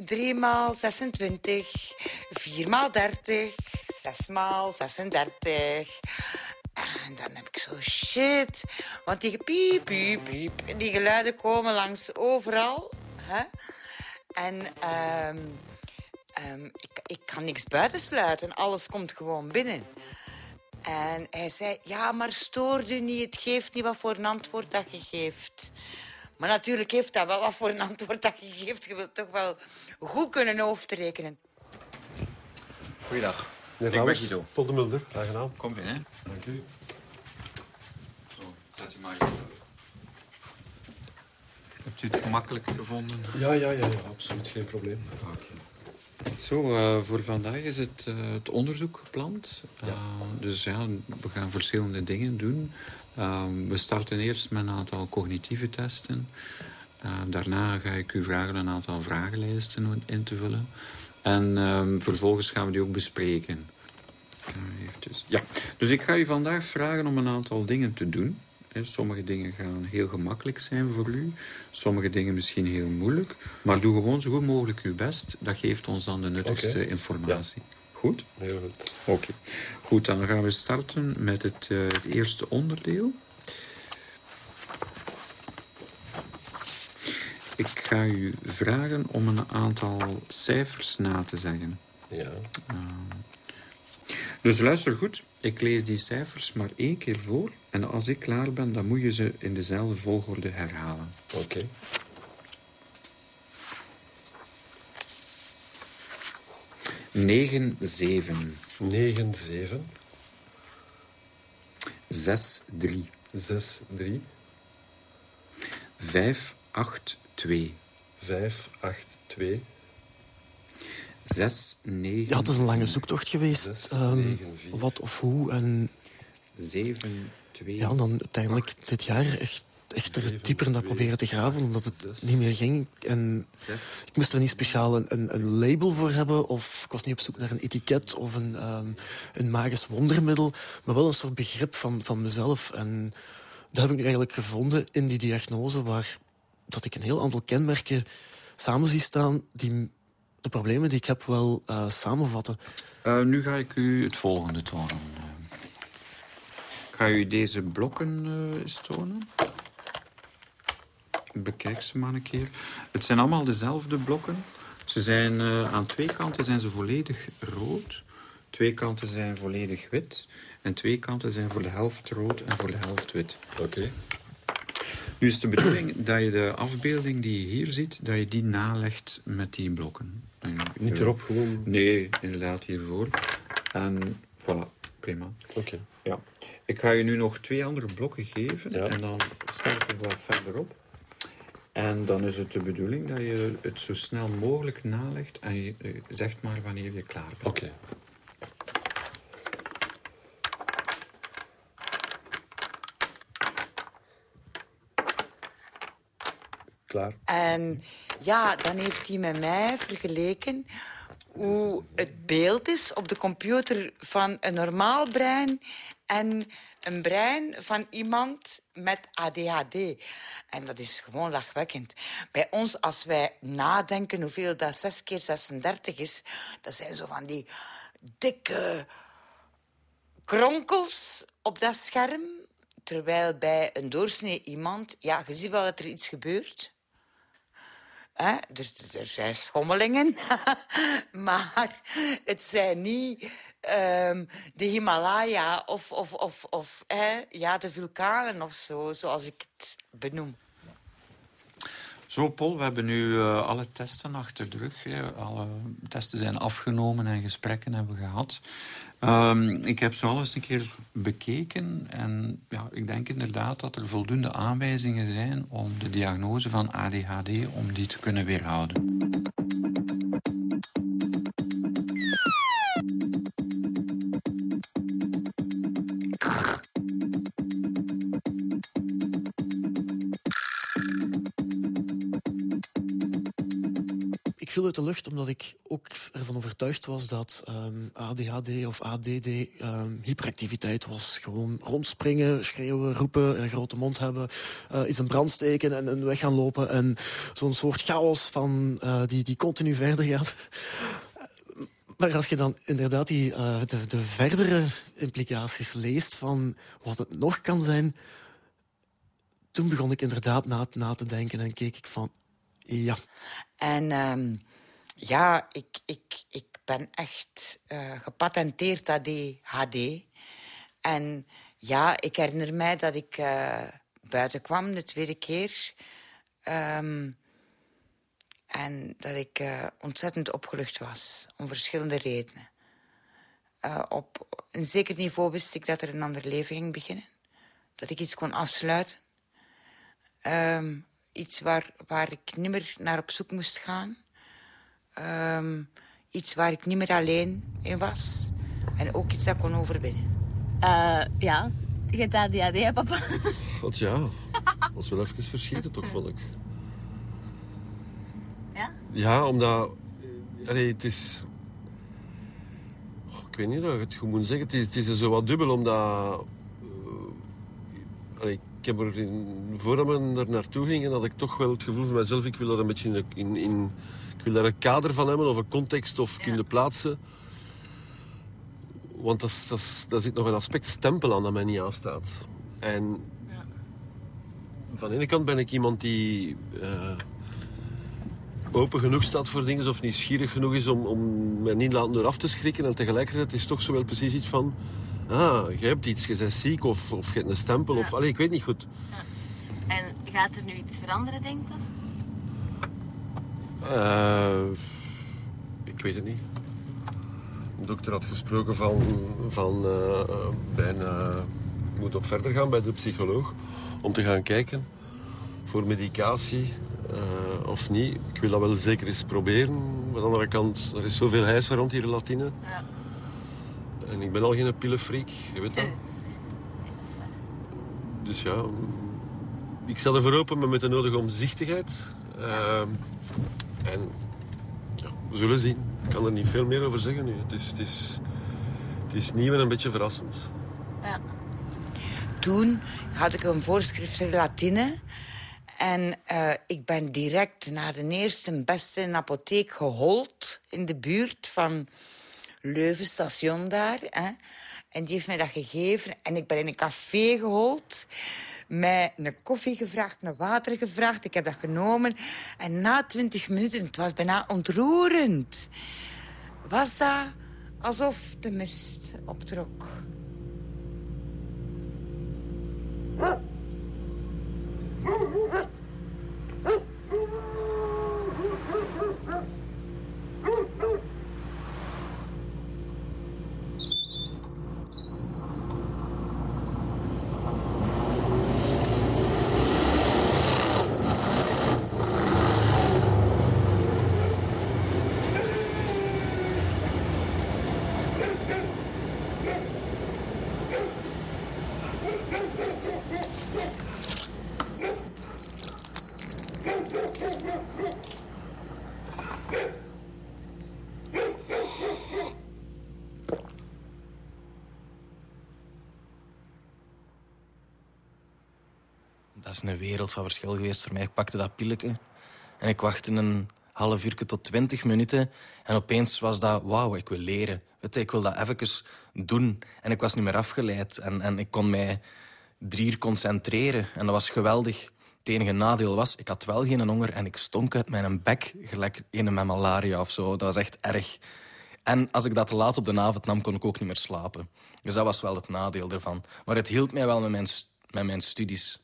3 maal 26, 4 maal 30, 6 maal 36. En dan heb ik zo shit. Want die piep, piep, piep, die geluiden komen langs overal. Hè? En... Um, um, ik, ik kan niks buitensluiten. Alles komt gewoon binnen. En hij zei, ja, maar stoor u niet. Het geeft niet wat voor een antwoord dat je geeft. Maar natuurlijk heeft dat wel wat voor een antwoord dat je geeft. Je wilt toch wel goed kunnen hoofdrekenen. Goeiedag. Meneer ik ben Guido. Paul de Mulder, graag gedaan. Kom binnen. Dank u. Zo, zet u maar hier. Hebt u het gemakkelijk gevonden? Ja, ja, ja, ja absoluut geen probleem. Oké. Zo, eh, voor vandaag is het, eh, het onderzoek gepland. Eh, dus ja, we gaan verschillende dingen doen. we starten eerst met een aantal cognitieve testen. daarna ga ik u vragen een aantal vragenlijsten in te vullen. En ehm, vervolgens gaan we die ook bespreken. Ja, dus ik ga u vandaag vragen om een aantal dingen te doen. Sommige dingen gaan heel gemakkelijk zijn voor u. Sommige dingen misschien heel moeilijk. Maar doe gewoon zo goed mogelijk uw best. Dat geeft ons dan de nuttigste informatie. Goed? Heel goed. Oké. Goed, dan gaan we starten met het, uh, het eerste onderdeel. Ik ga u vragen om een aantal cijfers na te zeggen. Ja. Uh, dus luister goed. Ik lees die cijfers maar één keer voor. En als ik klaar ben, dan moet je ze in dezelfde volgorde herhalen. Oké. Okay. Negen, zeven. Negen, zeven. Zes, drie. Zes, drie. Vijf, acht, twee. Vijf, acht, twee. 6, 9... Ja, het is een lange zoektocht geweest. 6, um, wat of hoe en... 7, 2... Ja, dan uiteindelijk dit jaar echt, echt er dieper naar proberen te graven, omdat het zes, niet meer ging. En zes, ik moest er niet speciaal een, een, een, label voor hebben, of ik was niet op zoek naar een etiket of een, um, een magisch wondermiddel, maar wel een soort begrip van, van mezelf. En dat heb ik nu eigenlijk gevonden in die diagnose, waar dat ik een heel aantal kenmerken samen zie staan die de problemen die ik heb wel uh, samenvatten. Uh, nu ga ik u het volgende tonen. Ik ga u deze blokken uh, eens tonen. Bekijk ze maar een keer. Het zijn allemaal dezelfde blokken. Ze zijn, aan twee kanten zijn ze volledig rood. Twee kanten zijn volledig wit. En twee kanten zijn voor de helft rood en voor de helft wit. Oké. Okay. Nu is de bedoeling dat je de afbeelding die je hier ziet, dat je die nalegt met die blokken. Niet erop, gewoon... Nee, inderdaad hiervoor. En voilà, prima. Oké. Ja. Ik ga je nu nog twee andere blokken geven. Ja. En dan ik er wat verderop. En dan is het de bedoeling dat je het zo snel mogelijk nalegt. En je uh, zegt maar wanneer je klaar bent. Oké. Klaar. En ja, dan heeft hij met mij vergeleken hoe het beeld is op de computer van een normaal brein en een brein van iemand met ADHD. En dat is gewoon lachwekkend. Bij ons, als wij nadenken hoeveel dat 6 keer 36 is, dat zijn zo van die dikke kronkels op dat scherm. Terwijl bij een doorsnee iemand, ja, je ziet wel dat er iets gebeurt. Hè? Dus er zijn schommelingen, (laughs) maar het zijn niet um, de Himalaya of, of, of, of hè? Ja, de vulkanen of zo, zoals ik het benoem. Zo, Paul, we hebben nu uh, alle testen achter de rug. Alle testen zijn afgenomen en gesprekken hebben we gehad. Um, ik heb ze alles een keer bekeken en ja, ik denk inderdaad dat er voldoende aanwijzingen zijn om de diagnose van ADHD om die te kunnen weerhouden. Omdat ik ook ervan overtuigd was dat um, ADHD of ADD um, hyperactiviteit was. Gewoon rondspringen, schreeuwen, roepen, een grote mond hebben, uh, iets in brand steken en, en weg gaan lopen. En zo'n soort chaos van, uh, die, die continu verder gaat. Maar als je dan inderdaad die, uh, de, de verdere implicaties leest van wat het nog kan zijn, toen begon ik inderdaad na, na te denken en keek ik van, ja. En um, ja, ik, ik, ik ben echt uh, gepatenteerd ADHD. En ja, ik herinner mij dat ik uh, buiten kwam de tweede keer. Um, en dat ik uh, ontzettend opgelucht was, om verschillende redenen. Op een zeker niveau wist ik dat er een ander leven ging beginnen. Dat ik iets kon afsluiten. Um, iets waar, waar ik niet meer naar op zoek moest gaan. Um, iets waar ik niet meer alleen in was. En ook iets dat ik kon overwinnen. Uh, ja, je hebt ADHD, hè, papa? God ja, (laughs) dat was wel even verschieten toch, vond ik. Ja? Ja, omdat... Allee, het is... ik weet niet hoe ik het goed moet zeggen. Het is, het is zo wat dubbel, omdat... Uh, allee, ik heb er in, voordat we er naartoe gingen, had ik toch wel het gevoel van mezelf... Ik wil dat een beetje in... in ik wil daar een kader van hebben, of een context, of kunnen plaatsen. Want dat, dat, daar zit nog een aspect stempel aan dat mij niet aanstaat. En van de ene kant ben ik iemand die uh, open genoeg staat voor dingen of nieuwsgierig genoeg is om, om mij niet laten door af te schrikken. En tegelijkertijd is het toch zo wel precies iets van... Ah, je hebt iets, je bent ziek of, of je hebt een stempel. Of, allez, ik weet niet goed. Ja. En gaat er nu iets veranderen, denk je? Uh, ik weet het niet. De dokter had gesproken van, van uh, bijna moet op verder gaan bij de psycholoog om te gaan kijken voor medicatie uh, of niet. Ik wil dat wel zeker eens proberen. Maar aan de andere kant, er is zoveel hijs rond die relatine. Ja. En ik ben al geen pillenfreak, je weet dat. (laughs) Dus ja, ik stel ervoor open met de nodige omzichtigheid. Uh, en ja, we zullen zien. Ik kan er niet veel meer over zeggen nu. Het is, het is, het is nieuw en een beetje verrassend. Ja. Toen had ik een voorschrift Latine. En uh, ik ben direct naar de eerste beste in apotheek gehold. In de buurt van Leuven station daar. Hè. En die heeft mij dat gegeven. En ik ben in een café gehold. Mij een koffie gevraagd, een water gevraagd. Ik heb dat genomen. En na twintig minuten, het was bijna ontroerend... was dat alsof de mist optrok. dat is een wereld van verschil geweest voor mij. Ik pakte dat pilletje en ik wachtte een half uur tot twintig minuten. En opeens was dat, wauw, ik wil leren. Weet ik wil dat even doen. En ik was niet meer afgeleid. En, en ik kon mij drie uur concentreren. En dat was geweldig. Het enige nadeel was, ik had wel geen honger en ik stonk uit mijn bek gelijk een met malaria of zo. Dat was echt erg. En als ik dat te laat op de avond nam, kon ik ook niet meer slapen. Dus dat was wel het nadeel ervan. Maar het hield mij wel met mijn, met mijn studies.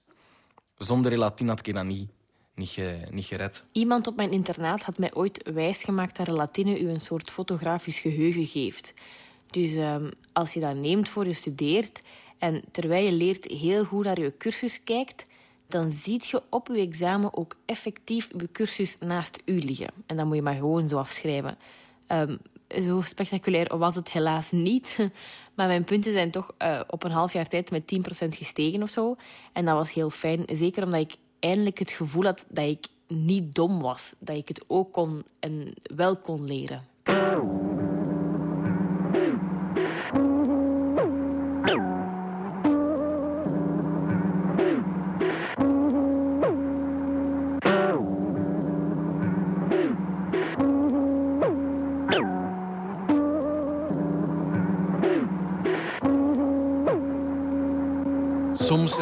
Zonder relatine had ik dat niet, niet, gered. Iemand op mijn internaat had mij ooit wijsgemaakt dat relatine u een soort fotografisch geheugen geeft. Dus um, als je dat neemt voor je studeert en terwijl je leert heel goed naar je cursus kijkt, dan ziet je op je examen ook effectief je cursus naast u liggen. En dan moet je maar gewoon zo afschrijven. Um, zo spectaculair was het helaas niet. (laughs) Maar mijn punten zijn toch uh, op een half jaar tijd met 10% gestegen of zo. En dat was heel fijn. Zeker omdat ik eindelijk het gevoel had dat ik niet dom was. Dat ik het ook kon en wel kon leren.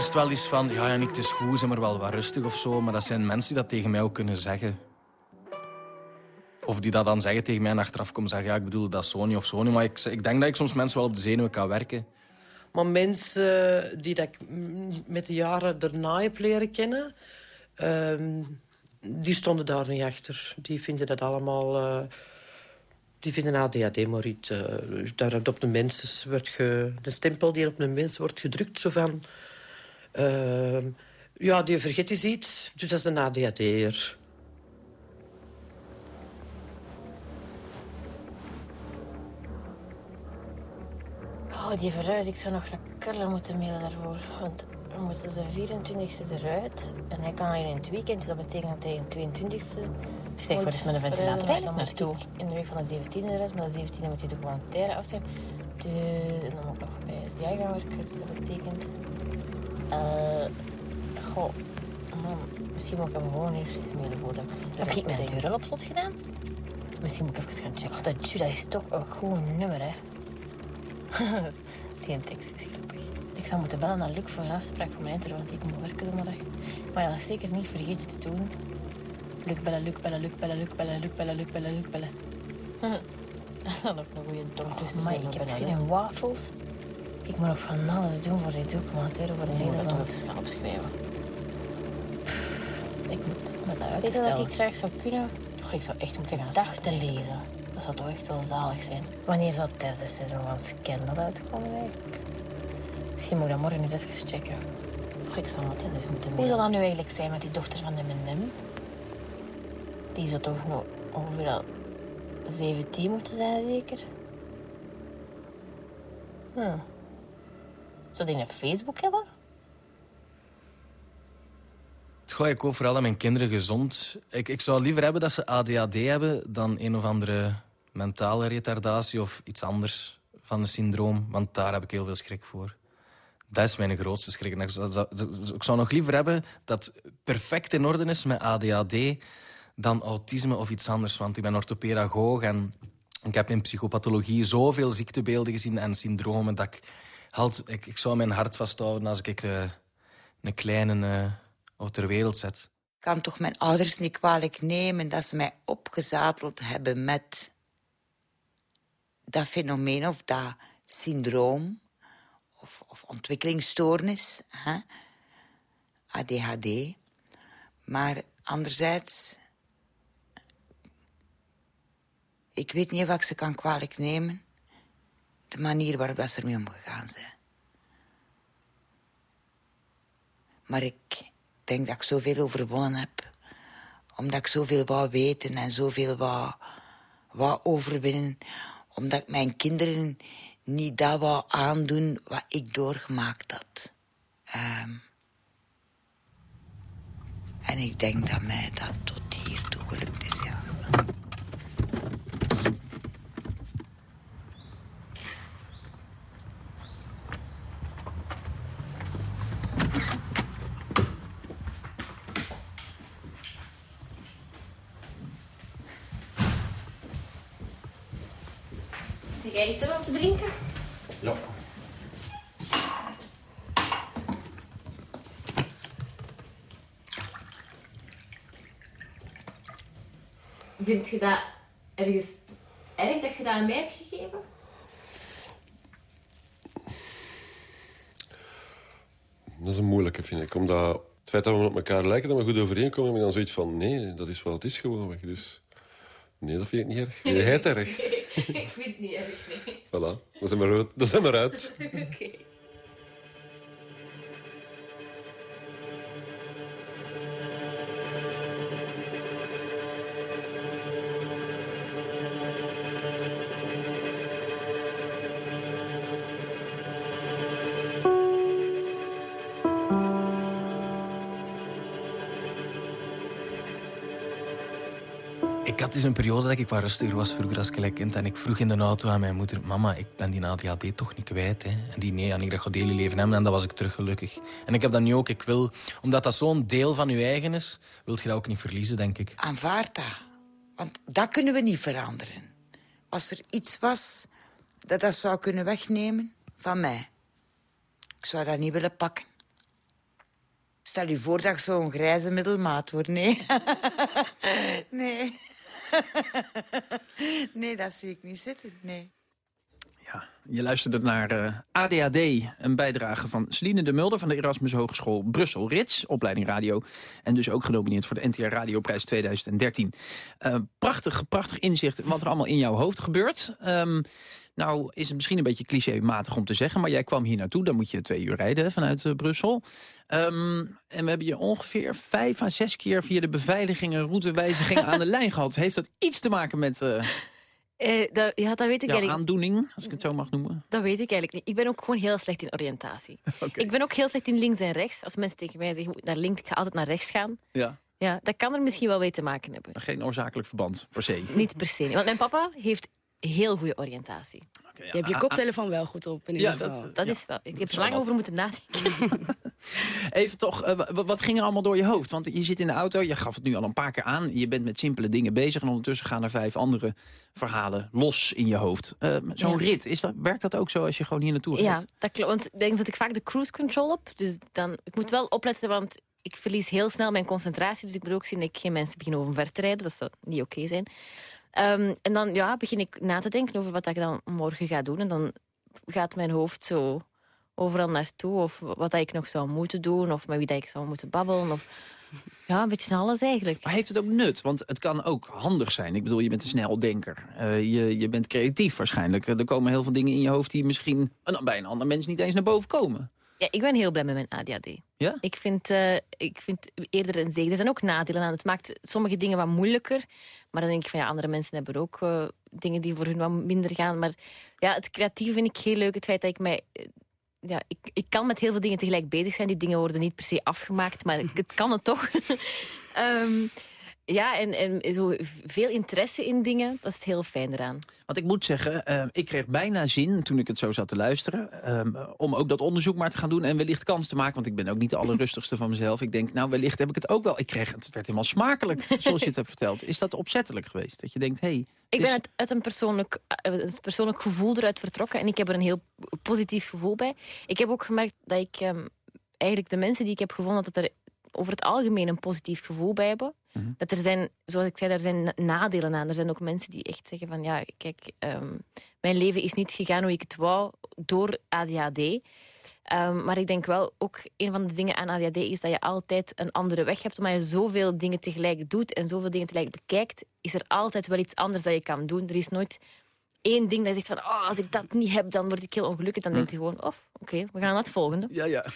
Is wel iets van, ja, Janik, het is goed, maar wel wat rustig of zo. Maar dat zijn mensen die dat tegen mij ook kunnen zeggen. Of die dat dan zeggen tegen mij en achteraf komen zeggen... ja, ik bedoel dat niet of zo. Maar ik, denk dat ik soms mensen wel op de zenuwen kan werken. Maar mensen die dat ik met de jaren daarna heb leren kennen... Uh, die stonden daar niet achter. Die vinden dat allemaal... Uh, die vinden ADHD maar iets... Uh, daar op de mensen wordt ge, de stempel die op de mens wordt gedrukt. Zo van... Ehm. ja, die vergeet is iets, dus dat is een ADHD'er. Oh, die verhuis, ik zou nog naar Carla moeten mailen daarvoor. Want we moeten zijn 24e eruit en hij kan alleen in het weekend. Dus dat betekent dat hij in 22e... Zeg, waar is een ventilator eh, eigenlijk naartoe? In de week van de 17e eruit, maar de 17e moet hij de terre af zijn. Dus, en dan moet ik nog bij SDI gaan werken. Dus dat betekent eh goh. Misschien moet ik hem gewoon eerst mailen voordat ik... Heb ik mijn deur al op slot gedaan? Misschien moet ik even gaan checken. Oh, dat, dat is toch een goed nummer, hè? (laughs) Die tekst is grappig. Ik zou moeten bellen naar Luc voor een afspraak voor mijn intro, want ik moet werken donderdag. Maar dat is zeker niet vergeten te doen. Luc bellen, Luc bellen, Luc bellen, Luc bellen, Luc bellen, Luc bellen, Luc bellen. (laughs) Dat zal ook een goede dom tussen zijn. ik heb zin in wafels. Ik moet nog van alles doen voor die documentaire voor de Nederlanders gaan opschrijven. Ik moet met dat uitstellen. Weet wat ik graag zou kunnen? Goh, ik zou echt moeten gaan dag te lezen. Dat zou toch echt wel zalig zijn. Wanneer zal het derde seizoen van Scandal uitkomen eigenlijk? Misschien moet ik dat morgen eens even checken. Goh, ik zou dat eens moeten Hoe zal dat nu eigenlijk zijn met die dochter van de M&M? Die zou toch nog ongeveer al 17 moeten zijn, zeker? Hm. Zou die een Facebook hebben? Goh, ik hoop vooral dat mijn kinderen gezond... Ik, ik zou liever hebben dat ze ADHD hebben dan een of andere mentale retardatie of iets anders van een syndroom. Want daar heb ik heel veel schrik voor. Dat is mijn grootste schrik. Ik zou, ik zou nog liever hebben dat perfect in orde is met ADHD dan autisme of iets anders. Want ik ben orthopedagoog en ik heb in psychopathologie zoveel ziektebeelden gezien en syndromen dat ik... Ik, ik zou mijn hart vasthouden als ik eh, een kleine eh, op ter wereld zet. Ik kan toch mijn ouders niet kwalijk nemen dat ze mij opgezadeld hebben met dat fenomeen of dat syndroom of, of ontwikkelingsstoornis, hè? ADHD. Maar anderzijds, ik weet niet of ik ze kan kwalijk nemen, de manier waarop ze ermee omgegaan zijn. Maar ik denk dat ik zoveel overwonnen heb. Omdat ik zoveel wou weten en zoveel wou, wou overwinnen. Omdat ik mijn kinderen niet dat wou aandoen wat ik doorgemaakt had. Ehm, en ik denk dat mij dat tot hiertoe gelukt is, ja. Heb jij iets hebben om te drinken? Ja. Vind je dat ergens erg dat je dat aan mij hebt gegeven? Dat is een moeilijke, vind ik. Omdat het feit dat we op elkaar lijken, dat we goed overeenkomen... heb ik dan zoiets van, nee, dat is wat het is gewoon. Dus nee, dat vind ik niet erg. Vind jij het erg? (laughs) ik vind het niet erg, nee. Voilà, dat zijn we eruit. Dat zijn we eruit. (laughs) Oké. Had eens een periode dat ik wat rustiger was vroeger als klein kind. En ik vroeg in de auto aan mijn moeder... Mama, ik ben die ADHD toch niet kwijt, hè? En die, nee, Annie, dat gaat heel je leven hebben. En dan was ik terug gelukkig. En ik heb dat nu ook. Ik wil... Omdat dat zo'n deel van je eigen is... wilt je dat ook niet verliezen, denk ik. Aanvaard dat. Want dat kunnen we niet veranderen. Als er iets was dat dat zou kunnen wegnemen van mij. Ik zou dat niet willen pakken. Stel je voor dat ik zo'n grijze middelmaat word. Nee. (laughs) nee. (laughs) nee, dat zie ik niet zitten. Nee. Je luisterde naar eh, ADHD, een bijdrage van Celine de Mulder... van de Erasmus Hogeschool Brussel-Rits, opleiding radio. En dus ook genomineerd voor de NTR Radioprijs 2013. Eh, prachtig, prachtig inzicht wat er allemaal in jouw hoofd gebeurt. Ehm, nou is het misschien een beetje clichématig om te zeggen... maar jij kwam hier naartoe, dan moet je twee uur rijden vanuit eh, Brussel. Ehm, en we hebben je ongeveer vijf à zes keer... via de beveiliging en routewijziging aan de (laughs) lijn gehad. Heeft dat iets te maken met... Eh, dat, ja, dat weet ik eigenlijk aandoening, als ik het zo mag noemen? Dat weet ik eigenlijk niet. Ik ben ook gewoon heel slecht in oriëntatie. (laughs) Ik ben ook heel slecht in links en rechts. Als mensen tegen mij zeggen, naar links, ik ga altijd naar rechts gaan. Ja. Ja, dat kan er misschien wel mee te maken hebben. Geen oorzakelijk verband, per se. Niet per se. Want mijn papa heeft heel goede oriëntatie. Je hebt je koptelefoon wel goed op. In Ja, ieder geval. dat- Dat Ja, is wel. Ik dat heb er lang wat. over moeten nadenken. (laughs) Even toch, eh, wa- wat ging er allemaal door je hoofd? Want je zit in de auto, je gaf het nu al een paar keer aan. Je bent met simpele dingen bezig en ondertussen gaan er vijf andere verhalen los in je hoofd. Eh, Zo'n Ja. rit, is dat, werkt dat ook zo als je gewoon hier naartoe Ja, rijdt? dat klopt. Want ik denk dat ik vaak de cruise control op. Dus dan, ik moet wel opletten, want ik verlies heel snel mijn concentratie. Dus ik moet ook zien dat ik geen mensen begin over ver te rijden. Dat zou niet oké zijn. Ehm, en dan ja, begin ik na te denken over wat ik dan morgen ga doen. En dan gaat mijn hoofd zo overal naartoe. Of wat ik nog zou moeten doen. Of met wie ik zou moeten babbelen. Of ja, een beetje alles eigenlijk. Maar heeft het ook nut? Want het kan ook handig zijn. Ik bedoel, je bent een sneldenker. Eh je, je bent creatief waarschijnlijk. Er komen heel veel dingen in je hoofd die misschien bij een ander mens niet eens naar boven komen. Ja, ik ben heel blij met mijn ADHD. Ja? Ik vind, eh, ik vind eerder een zegen. Er zijn ook nadelen aan. Het maakt sommige dingen wat moeilijker. Maar dan denk ik van ja, andere mensen hebben ook eh, dingen die voor hun wat minder gaan. Maar ja, het creatieve vind ik heel leuk. Het feit dat ik mij... eh, ja, ik, ik kan met heel veel dingen tegelijk bezig zijn. Die dingen worden niet per se afgemaakt, maar het kan het toch. (laughs) Ehm, ja, en, en zo veel interesse in dingen, dat is het heel fijn eraan. Want ik moet zeggen, eh, ik kreeg bijna zin toen ik het zo zat te luisteren... ehm, om ook dat onderzoek maar te gaan doen en wellicht kans te maken. Want ik ben ook niet de allerrustigste van mezelf. Ik denk, nou, wellicht heb ik het ook wel. Ik kreeg, het werd helemaal smakelijk, (laughs) zoals je het hebt verteld. Is dat opzettelijk geweest? Dat je denkt, hé... Hey, Ik ben uit, uit een, persoonlijk, eh, een persoonlijk gevoel eruit vertrokken en ik heb er een heel positief gevoel bij. Ik heb ook gemerkt dat ik ehm, eigenlijk de mensen die ik heb gevonden, dat er over het algemeen een positief gevoel bij hebben. Dat er zijn, zoals ik zei, er zijn na- nadelen aan. Er zijn ook mensen die echt zeggen van ja, kijk, ehm, mijn leven is niet gegaan hoe ik het wou door ADHD. Ehm, maar ik denk wel, ook een van de dingen aan ADHD is dat je altijd een andere weg hebt. Omdat je zoveel dingen tegelijk doet en zoveel dingen tegelijk bekijkt, is er altijd wel iets anders dat je kan doen. Er is nooit één ding dat je zegt van, oh, als ik dat niet heb, dan word ik heel ongelukkig. Dan denk je gewoon, oh, oké, we gaan naar het volgende. Ja, ja. (laughs)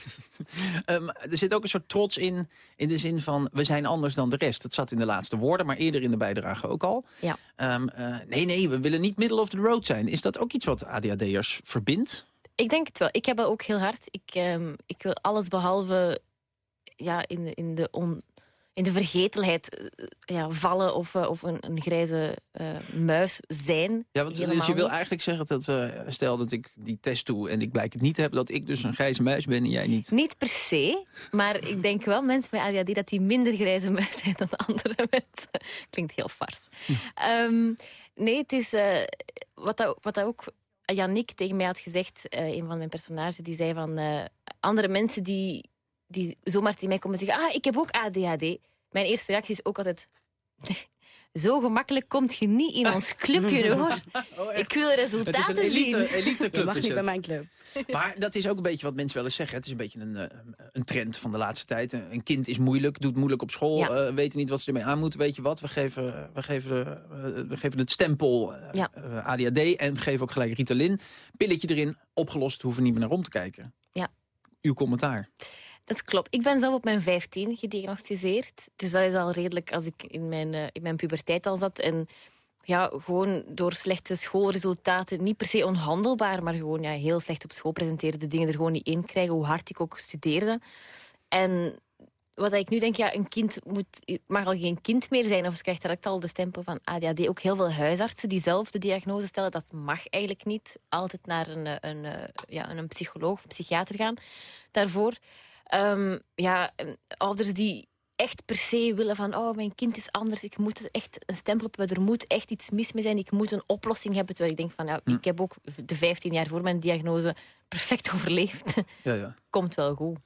Ehm, er zit ook een soort trots in, in de zin van... we zijn anders dan de rest. Dat zat in de laatste woorden, maar eerder in de bijdrage ook al. Ja. Ehm, eh, nee, nee, we willen niet middle of the road zijn. Is dat ook iets wat ADHD'ers verbindt? Ik denk het wel. Ik heb dat ook heel hard. Ik, ehm, ik wil alles behalve ja, in, in, de on, in de vergetelheid eh, ja, vallen of, eh, of een, een grijze eh, muis zijn. Ja, want dus je wil eigenlijk zeggen dat... stel dat ik die test doe en ik blijk het niet te hebben... dat ik dus een grijze muis ben en jij niet. Niet per se, maar ik denk wel mensen met ADHD dat die minder grijze muis zijn dan andere (laughs) mensen. Klinkt heel fars. Ehm, nee, het is wat, dat, wat dat ook Yannick tegen mij had gezegd, een van mijn personages, die zei van andere mensen die, die zomaar tegen mij komen zeggen, ah, ik heb ook ADHD. Mijn eerste reactie is ook altijd, (laughs) zo gemakkelijk komt je niet in ons clubje (laughs) hoor. ik wil resultaten Het is een elite, zien. elite club. Je mag is niet bij mijn club. (laughs) Maar dat is ook een beetje wat mensen wel eens zeggen. Het is een beetje een, eh, een trend van de laatste tijd. Een kind is moeilijk, doet moeilijk op school, Ja. eh, weten niet wat ze ermee aan moeten. Weet je wat, we geven, we geven, eh, we geven het stempel Ja. ADHD en we geven ook gelijk Ritalin. Pilletje erin, opgelost, hoeven niet meer naar om te kijken. Ja. Uw commentaar. Dat klopt. Ik ben zelf op mijn 15 gediagnosticeerd. Dus dat is al redelijk als ik in mijn, in mijn puberteit al zat. En ja, gewoon door slechte schoolresultaten, niet per se onhandelbaar, maar gewoon ja, heel slecht op school presenteren, de dingen er gewoon niet in krijgen, hoe hard ik ook studeerde. En wat ik nu denk, ja, een kind moet, mag al geen kind meer zijn, of ze krijgt direct al de stempel van ADHD. Ook heel veel huisartsen die zelf de diagnose stellen, dat mag eigenlijk niet. Altijd naar een, eh, een, eh, ja, een psycholoog psychiater gaan daarvoor. Ehm, ja, ouders die echt per se willen van... oh, mijn kind is anders, ik moet er echt een stempel op hebben. Er moet echt iets mis mee zijn, ik moet een oplossing hebben. Terwijl ik denk van, ja, ik heb ook de 15 jaar voor mijn diagnose perfect overleefd. (laughs) Ja, ja. Komt wel goed.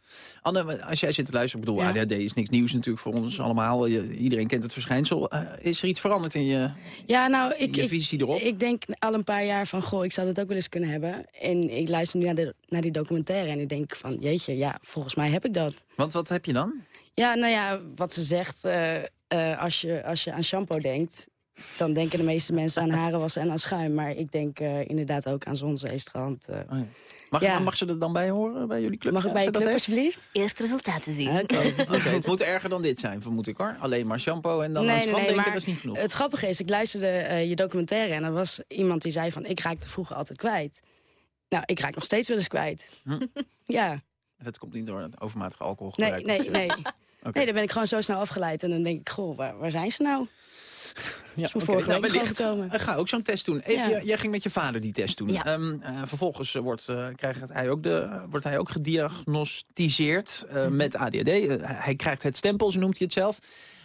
Anne, als jij zit te luisteren, ik bedoel, Ja. ADHD is niks nieuws natuurlijk voor ons allemaal. Iedereen kent het verschijnsel. Eh, is er iets veranderd in je, Ja, nou, ik, je ik, visie erop? ik denk al een paar jaar van, goh, ik zou dat ook wel eens kunnen hebben. En ik luister nu naar, de, naar die documentaire en ik denk van, jeetje, ja, volgens mij heb ik dat. Want wat heb je dan? Ja, nou ja, wat ze zegt, eh, eh, als, je, als je aan shampoo denkt... dan denken de meeste mensen aan harenwassen en aan schuim. Maar ik denk eh, inderdaad ook aan zonzeestrand. eh. Oh Mag, Ja. mag ze er dan bij horen, bij jullie club? Mag ik bij je club heeft? alsjeblieft? Eerst resultaten zien. (laughs) Oké. Oké, het moet erger dan dit zijn, vermoed ik hoor. Alleen maar shampoo en dan aan het strand nee, denken, dat is niet genoeg. het grappige is, ik luisterde eh, je documentaire en er was iemand die zei van, ik raakte vroeger altijd kwijt. Nou, ik raak nog steeds wel eens kwijt. Hm. (laughs) Ja, Dat komt niet door het overmatige nee, alcoholgebruik. nee, nee. (laughs) Oké. Nee, dan ben ik gewoon zo snel afgeleid en dan denk ik, goh, waar, waar zijn ze nou? (laughs) Ja, oké. vorige Nou, wellicht gekomen. eh, ga ook zo'n test doen. Even, Ja. jij- ging met je vader die test doen. Ja. Ehm, eh, vervolgens eh, wordt, eh, krijgt hij ook de, wordt hij ook gediagnosticeerd eh, Mhm. met ADHD. Eh, hij krijgt het stempel, zo noemt hij het zelf.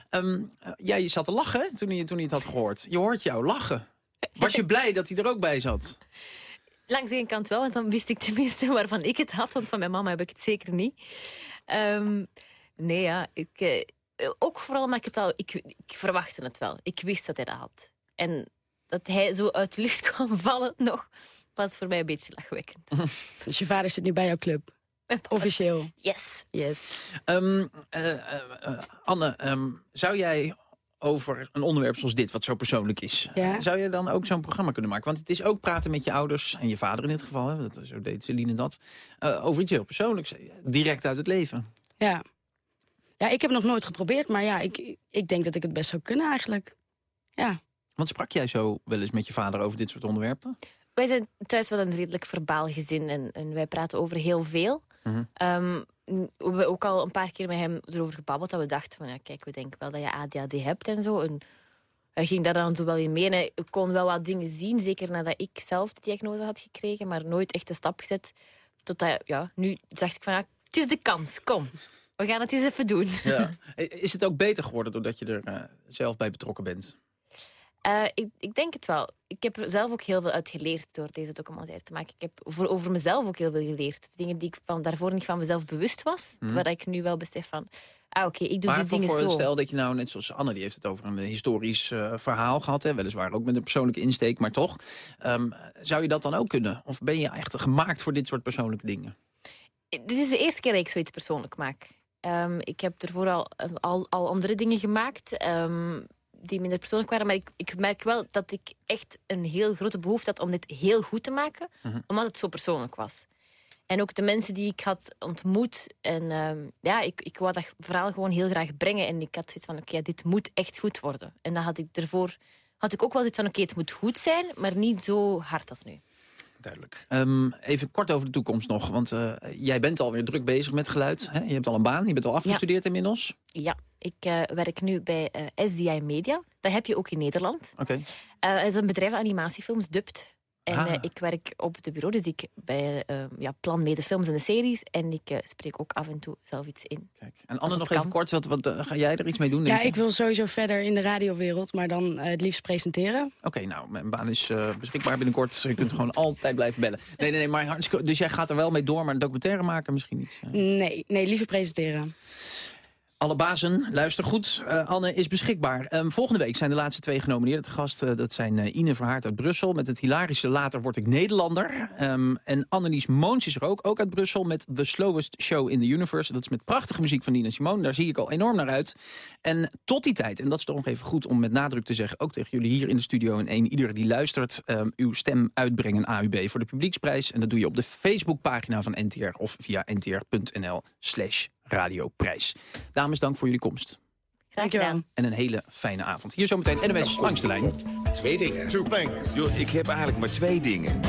Ehm, eh, jij zat te lachen hè, toen hij, toen hij het had gehoord. Je hoort jou lachen. Was je (laughs) blij dat hij er ook bij zat? Langs de ene kant wel, want dan wist ik tenminste (laughs) waarvan ik het had. Want van mijn mama heb ik het zeker niet. Ehm, nee, ja. Ik, eh, ook vooral omdat ik het al... Ik, ik verwachtte het wel. Ik wist dat hij dat had. En dat hij zo uit de lucht (laughs) kwam vallen nog... was voor mij een beetje lachwekkend. (laughs) Dus je vader zit nu bij jouw club? Officieel? Yes. Yes. Ehm, eh, eh, eh, Anne, ehm, zou jij over een onderwerp zoals dit, wat zo persoonlijk is... Ja. zou je dan ook zo'n programma kunnen maken? Want het is ook praten met je ouders en je vader in dit geval. Hè, dat, zo deed Celine dat. eh, over iets heel persoonlijks, eh, direct uit het leven. Ja. Ja, ik heb het nog nooit geprobeerd, maar ja, ik, ik denk dat ik het best zou kunnen eigenlijk. Ja. Want sprak jij zo wel eens met je vader over dit soort onderwerpen? Wij zijn thuis wel een redelijk verbaal gezin en, en wij praten over heel veel. Mhm. Ehm, we hebben ook al een paar keer met hem erover gebabbeld dat we dachten van ja, kijk, we denken wel dat je ADHD hebt en zo. En hij ging daar dan zo wel in mee en hij kon wel wat dingen zien, zeker nadat ik zelf de diagnose had gekregen, maar nooit echt een stap gezet. Totdat, ja, nu dacht ik van ja, het is de kans, kom. We gaan het eens even doen. Ja. (laughs) Is het ook beter geworden doordat je er eh, zelf bij betrokken bent? Eh, ik, ik denk het wel. Ik heb er zelf ook heel veel uit geleerd door deze documentaire te maken. Ik heb voor, over mezelf ook heel veel geleerd. Dingen die ik van, daarvoor niet van mezelf bewust was. Mhm. Waar ik nu wel besef van... Ah, oké, ik doe maar die voor, dingen voor zo. stel dat je nou, net zoals Anne, die heeft het over een historisch eh, verhaal gehad. Hè, weliswaar ook met een persoonlijke insteek, maar toch. Ehm, zou je dat dan ook kunnen? Of ben je echt gemaakt voor dit soort persoonlijke dingen? Dit is de eerste keer dat ik zoiets persoonlijk maak. Ehm, ik heb ervoor al, al, al andere dingen gemaakt... ehm, die minder persoonlijk waren. Maar ik, ik merk wel dat ik echt een heel grote behoefte had om dit heel goed te maken. Mhm. Omdat het zo persoonlijk was. En ook de mensen die ik had ontmoet. En ehm, ja, ik, ik wou dat verhaal gewoon heel graag brengen. En ik had zoiets van, oké, dit moet echt goed worden. En dan had ik ervoor... Had ik ook wel zoiets van, oké, het moet goed zijn, maar niet zo hard als nu. Duidelijk. Ehm, even kort over de toekomst nog. Want eh, jij bent alweer druk bezig met geluid. Hè? Je hebt al een baan, je bent al afgestudeerd inmiddels. Ja, ik eh, werk nu bij eh, SDI Media. Dat heb je ook in Nederland. Oké. Eh, het is een bedrijf dat animatiefilms dubt. En Ah. eh, ik werk op het bureau, dus ik bij, eh, ja, plan mee de films en de series. En ik eh, spreek ook af en toe zelf iets in. En Als Anne, nog kan. even kort. Wat, wat, eh, ga jij er iets mee doen? denk Ja, ik wil sowieso verder in de radiowereld, maar dan het liefst presenteren. Oké, nou, mijn baan is eh, beschikbaar binnenkort. Je kunt gewoon (laughs) altijd blijven bellen. Nee, nee, nee, maar. Dus jij gaat er wel mee door, maar een documentaire maken misschien niet. Nee, nee, liever presenteren. Alle bazen, luister goed. Eh, Anne is beschikbaar. Ehm, volgende week zijn de laatste twee genomineerden te gast. Eh, dat zijn eh, Ine Verhaard uit Brussel met het hilarische Later word ik Nederlander. Ehm, en Annelies Moons is er ook, ook uit Brussel met The Slowest Show in the Universe. Dat is met prachtige muziek van Nina Simone. Daar zie ik al enorm naar uit. En tot die tijd, en dat is toch nog even goed om met nadruk te zeggen... ook tegen jullie hier in de studio en één ieder die luistert... ehm, uw stem uitbrengen AUB voor de publieksprijs. En dat doe je op de Facebookpagina van NTR of via ntr.nl slash radioprijs. Dames, dank voor jullie komst. Graag gedaan. En een hele fijne avond. Hier zometeen NWS langs de lijn. Twee dingen. Two things. Yo, ik heb eigenlijk maar twee dingen.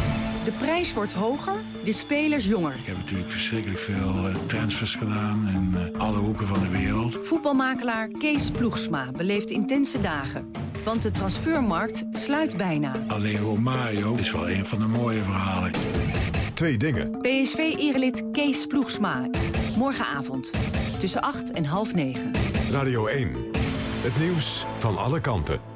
De prijs wordt hoger, de spelers jonger. Ik heb natuurlijk verschrikkelijk veel eh, transfers gedaan in eh, alle hoeken van de wereld. Voetbalmakelaar Kees Ploegsma beleeft intense dagen. Want de transfermarkt sluit bijna. Alleen Romario is wel een van de mooie verhalen. Twee dingen. PSV-erelid Kees Ploegsma. Morgenavond tussen 8 en half 9. Radio 1. Het nieuws van alle kanten.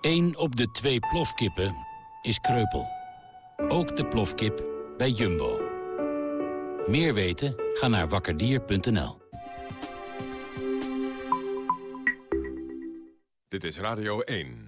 Eén op de twee plofkippen is kreupel. Ook de plofkip bij Jumbo. Meer weten? Ga naar wakkerdier.nl. Dit is Radio 1.